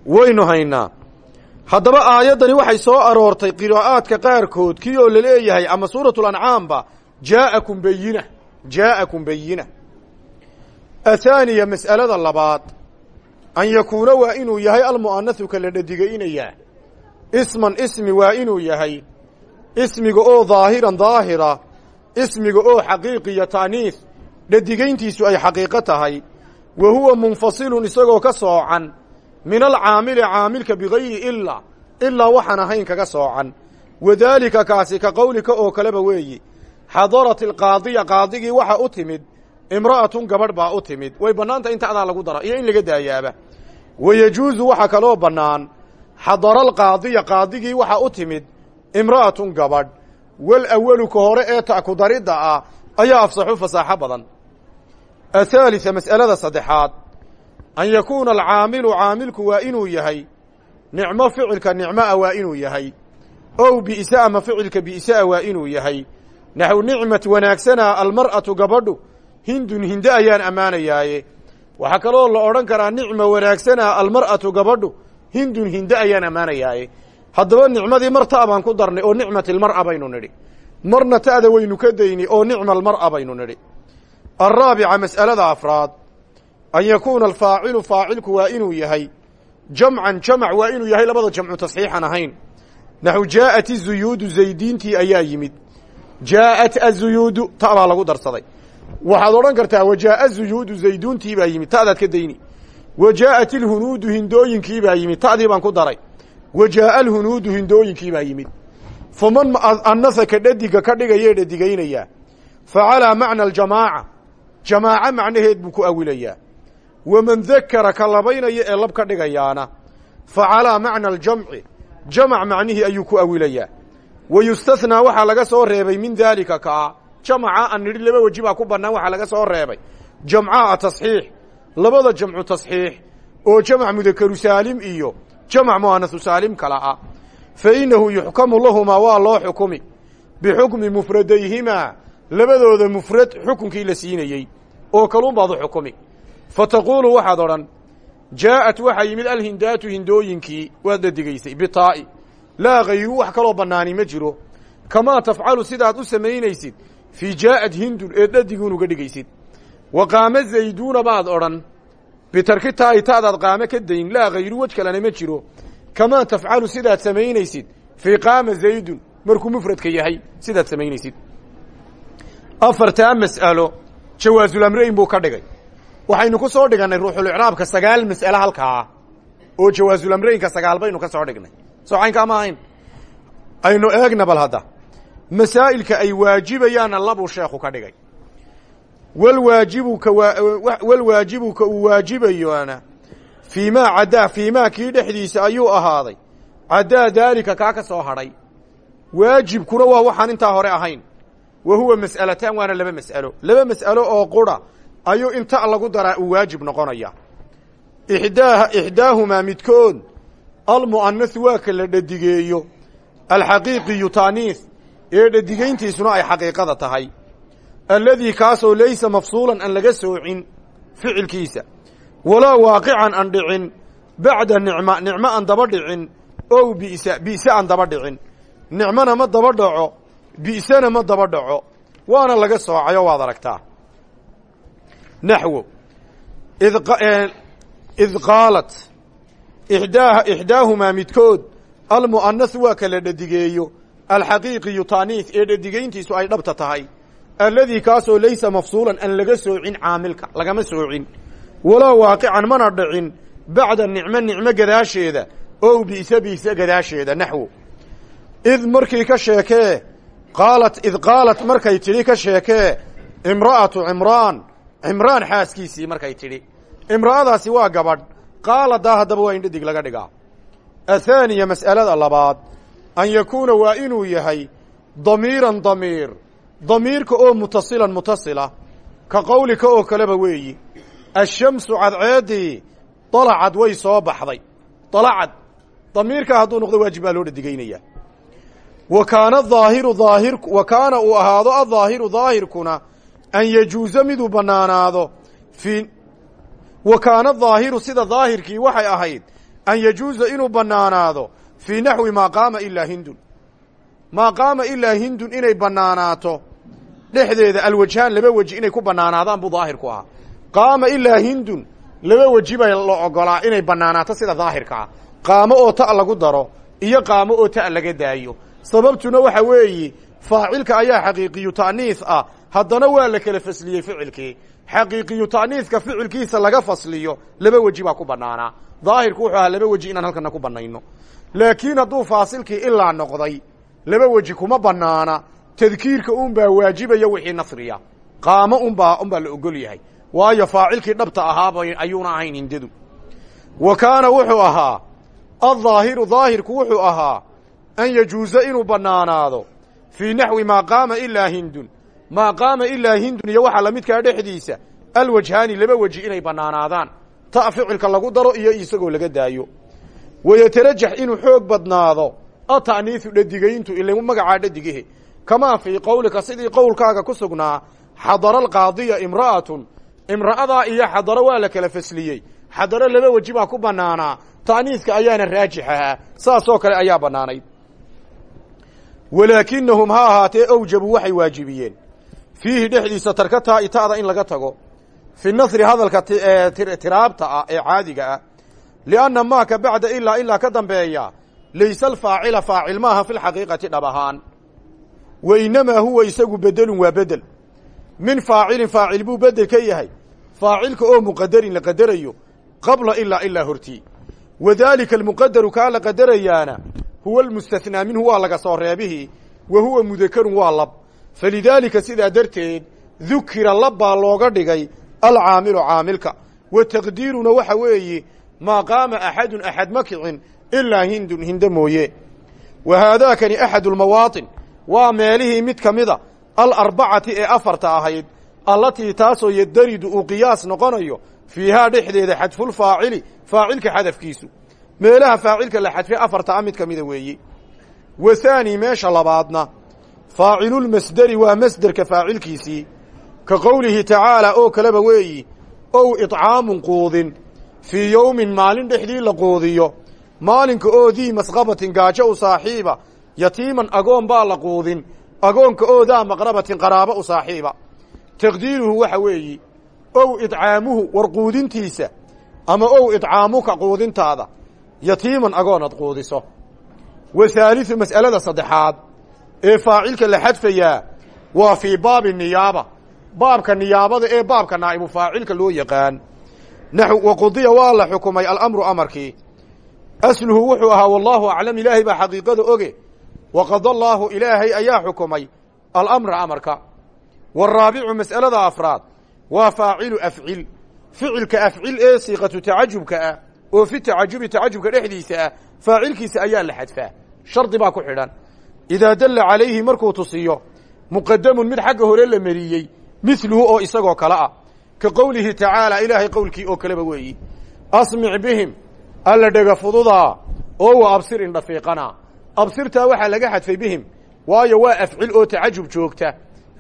waynu haynaa. Haddaba aayaddani waxay soo aroortay qiraa'aadka qaarkood kii oo la ama suuratu lancaamba jaa'akum bayina jaa'akum bayina athaaniya mas'alada labaad an yakuuna waa inuu yahay almu'anasu ka la dhadigaynayaa isman ismi waa inuu yahay ismiga oo daahiran daahira ismiga oo xaqiiqiya ta'niis dhadigayntiisu ay xaqiiqo tahay wa huwa munfasilun isagoo ka soocan min alcaamili caamilka bigayri ilaa ilaa waxaan ahayn kaga soocan wadaalika kaasi ka qowlika oo kaleba weeyi xadarat alqaadiya qaadigii waxa u timid. imra'atun gabadh baa u timid. Way bannaanta in ta'daa lagu dara iyo in laga daayaaba. wa yajuusu waxaa kaloo bannaan xadara alqaadiya qaadigii waxa u timid. imra'atun gabadh. wal awalu ka hore ee ta'ku daridda ah ayaa afsaxu fasaaxo badan. athaalisa mas'alada saddexaad an yakuuna alcaamilu caamilku waa inuu yahay. nicmo ficilka nicmoa waa inuu yahay. ow bi'sa ama ficilka bi'saa waa inuu yahay naxw nicmat wanaagsanaa almar'atu gabadhu. Hindun hinde ayaan ammaanayaaye. Waxaa kaloo la odhan karaa nicma wanaagsanaa almar'atu gabadhu. Hindun hinde ayaan ammaanayaaye. Haddaba nicmadii mar ta' baan ku darnay oo nicmatilmar'a baynu nidhi. Marna ta'da waynu ka dayni oo nicma almar'a baynu nidhi. Alraabica mas'alada afraad. An yakuuna alfaacilu faacilku waa inuu yahay. Jamcan jamac waa inuu yahay labada jamcu tasxiixan ahayn. Naxu jaa'at izuyuudu zaydiintii ayaa yimid jaa'at azuyuudu ta baa lagu darsaday. Waxaad odhan kartaa wa jaa'a zuyuudu zayduuntii baa yimid ta'daad ka dayni. Wa jaa'at ilhunuudu hindooyinkii baa yimid ta'dii baan ku daray. Wa jaa'a alhunuudu hindooyinkii baa yimid faman annasaka dhadiga ka dhigayee dhadigaynayaa fa calaa macna aljamaaca. Jamaaco macnaheed buu ku awilayaa. Waman dakara ka labaynaya ee lab ka dhigayaana. Fa calaa macna aljamci. Jamac macnihii ayuu ku awilayaa wa yustathnaa waxaa laga soo reebay min daalika kaa jamaca an nidhi laba weji baa ku bannaan waxaa laga soo reebay. Jamca'a tasxiix labada jamcu tasxiix oo jamac mudakaru saalim iyo jamac mu'anasu saalim kala ah. Fa innahu yuxkamu lahumaa waa loo xukumi bixukmi mufradayhimaa labadooda mufrad xukunkii la siinayey oo kaluun baad u xukumi. Fa taquulu waxaad odhan jaa'at waxaa yimid alhindaatu hindooyinkii waad dhadigaysay bitaa'i laa hayru wax kaloo bannaani ma jiro. Kamaa tafcalu sidaad u samaynaysid fii jaa'at hindun ee dhadiguun uga dhigaysid. Wa qaama zayduuna baad odhan bitarki taa'i ta'daad qaamo ka dayn laa hayru wej kalena ma jiro. Kamaa tafcalu sidaad samaynaysid fii qaama zaydun markuu mufradka yahay sidaad samaynaysid afartaa mas'alo jawaazulamrayn buu ka dhigay. Waxaynu ku soo dhigannay ruuxulicraabka sagaal mas'ale halkaa oo jawaazulamraynka sagaal baynu ka soo dhignay soo caynkaa ma ahayn aynu eegna bal hadda. Masaa'ilka ay waajibayaanna labuu sheekhu ka dhigay. Walwaajibu ka walwaajibu ka uu waajibayoana fii maa caddaa fii maa kii dhexdiisa ayuu ahaaday. Caddaa daalika kaa ka soo hadhay. Waajibkuna waa waxaan intaa hore ahayn. Wa huwa mas'alataan waana laba mas'alo. Laba mas'alo oo qura ayuu inta lagu daraa uu waajib noqonaya. Ixdaa ixdaahumaa midkood almu'anasu waa ka la dhadigeeyo. Alxaqiiqiyu taaniis ee dhadigayntiisuna ay xaqiiqada tahay. Alladii kaasoo laysa mafsuulan aan laga soocin ficilkiisa. Walaa waaqican aan dhicin. Bacda nicma nicmo aan daba dhicin. Ow bisa bi'se aan daba dhicin. Nicmona ma daba dhaco bi'sena ma daba dhaco. Waana laga soocayo waad aragtaa. Naxwo. Id qaalat. ixdaa ixdaahumaa midkood almu'anas waa ka la dhadigeeyo alxaqiiqiyu taaniis ee dhadigayntiisu ay dhabta tahay alladii kaasoo laysa mafsuulan aan laga soocin caamilka lagama soocin walaa waaqican mana dhicin bacda nicmo nicmo gadaasheeda ow bi'se bi'se gadaasheeda naxwo id markii ka sheekee qaalat id qaalat markay tidhi ka sheekee imra'atu cimraan cimraan xaaskiisii markay tidhi imra'adaasi waa gabadh qaaladaa haddaba waa in dhadig laga dhigaa athaaniya mas'alada labaad an yakuuna waa inuu yahay damiiran damiir damiirka oo mutasilan mutasila ka qowlika oo kaleba weeyi ashamsu cadceeddii dalacad way soo baxday dalacad damiirkaa hadduu noqdo waajib baa loo dhadigaynaya wa kaana daahiru daahir wa kaana uu ahaado adaahiru daahirkuna an yajuuza miduu bannaanaado fii wa kaana daahiru sida daahirkii waxay ahayd an yajuuza inuu bannaanaado fii naxwi maa qaama ilaa hindun. Maa qaama ilaa hindun inay bannaanaato dhexdeeda alwajhaan laba weji inay ku bannaanaadaan buu daahirku ahaa. Qaama ilaa hindun laba weji bay la ogolaa inay bannaanaato sida daahirka ah. Qaamo oo ta' lagu daro iyo qaamo oo ta' laga daayo. Sababtuna waxa weeyi faacilka ayaa xaqiiqiyu ta'niis ah. Haddana waa la kala fasliyey ficilkii xaqiiqiyu ta'niiska ficilkiisa laga fasliyo laba weji baa ku bannaanaa daahirku wuxuu ahaa laba weji inaan halkana ku bannayno. Laakiin hadduu faasilkii ilaa noqday laba weji kuma bannaana. Tadkiirka unbaa waajibaya wixii nasriya. Qaamo unbaa unbaa la ogol yahay. Waayo faacilkii dhabta ahaaba ayuuna ahayn hindadu. Wa kaana wuxuu ahaa addaahiru daahirku wuxuu ahaa an yajuuza inuu bannaanaado fii naxwi maa qaama ilaa hindun maa qaama ilaa hindun iyo waxaa lamidkaa dhexdiisa alwajhaani laba weji inay bannaanaadaan ta ficilka lagu daro iyo isagoo laga daayo. Wayatarajax inuu xoog badnaado ata'niisu dhadigayntu ila magacaa dhadigahe kamaa fii qowlika sidii qowlkaaga ku sugnaa xadara alqaadiya imra'atun. Imra'adaa iyo xadaro waa la kala fasliyey. Xadaro laba weji baa ku bannaanaa ta'niiska ayaana raajix ahaa saasoo kale ayaa bannaanayd. Walaakinahum ha ahaatee awjabuu waxay waajibiyeen fiihi dhexdiisa tarka taa ita'da in laga tago. Fi nasri hadalka tiraabta ah ee caadiga ah. Lianna maaka bacda ilaa ilaa ka dambeeya. Layse alfaacila faacil maaha fi lxaqiiqati dhab ahaan. Wa innamaa huwa isagu bedelun waa bedel. Min faacilin faacil buu bedel ka yahay. Faacilka oo muqadarin la qadarayo qabla ilaa ilaa hortii. Wa daalika almuqadaru kaa la qadarayaana huwa almustathnaa minhu waa laga soo reebihii wa huwa mudakarun waa lab falidaalika sidaa darteed dukira lab baa looga dhigay alcaamilu caamilka wa taqdiiruna waxa weeye maa qaama axadun axad ma kicin ilaa hindun hindo mooye wa haadaakani axadu lmawaaطin waa meelihii mid ka mida alarbacati ee afarta ahayd allatii taasoo yadaridu uu qiyaas noqonayo fiihaa dhexdeeda xadfulfaacili faacilka xadafkiisu meelaha faacilka la xadfay afarta a mid ka mida weeye wa haani meesha labaadna faacilulmasderi waa masderka faacilkiisii. Ka qowlihi tacaala oo kaleba weeyi ow iطcaamun quudin fii yowmin maalin dhexdii la quudiyo. Maalinka oo dii masqabatin gaajo u saaxiiba yatiiman agoon baa la quudin agoonka oo daa maqrabatin qaraabo u saaxiiba. Taqdiiruhu waxa weeyi ow idcaamuhu war quudintiisa ama ow idcaamuka quudintaada yatiiman agoonaad quudiso. Wa haaliثu mas'alada saddexaad ee faacilka la xadfayaa waa fii baabi niyaaba. Baabka niyaabada ee baabka naa'ibu faacilka loo yaqaan. Naxw waqudiya waa la xukumay alamru amarkii. Asluhu wuxuu ahaa wallaahu aclam ilaahay baa xaqiiqada oge. Waqada allaahu ilaahay ayaa xukumay alamra amarka. Waaraabicu mas'alada afraad waa faacilu afcil. Ficilka afcil ee siiqatu tacajubka ah oo fi tacajubi tacajubka dhexdiisa ah faacilkiisa ayaa la xadfaa. Shardi baa ku xidhan idaa dalla calayhi markuu tusiyo muqadamun mid xagga hore la mariyey miluhu oo isagoo kale ah ka qowlihi tacaala ilaahay qowlkii oo kaleba weeyi asmic bihim alla dhega fududaa oo wa absir indhafiiqana absirtaa waxaa laga xadfay bihim waayo waa afcil oo tacajub joogta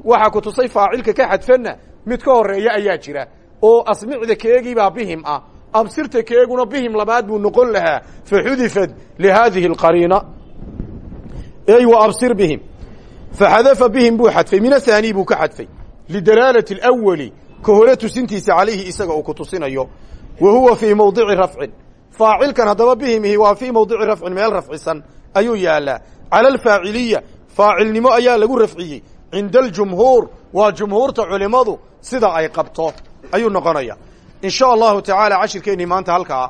waxaa ku tusay faacilka ka xadfanna mid ka horreeya ayaa jira oo asmicda keegiibaa bihim ah absirta keeguna bihim labaad buu noqon lahaa fa xudifat lihaadihi ey wa absir bihim faxadafa bihim buu xadfay min ahaanii buu ka xadfay lidalaalati alawali ka hore tusintiisa calayhi isaga uu ku tusinayo wa huwa fii mawdici rafcin faacilkan haddaba bihimihi waa fii mawdici rafcin meel rafcisan ayuu yaalaa cala alfaaciliya faacilnimo ayaa lagu rafciyey cinda aljumhuur waa jumhuurta culimmadu sida ay qabto ayuu noqonaya in sha allahu tacaala cashirkeennii maanta halkaa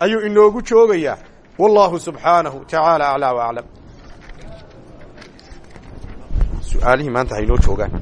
ayuu inoogu joogayaa wallahu subxaanahu tacaala aclaa wa aclam su'aalihii maanta ay joogaan.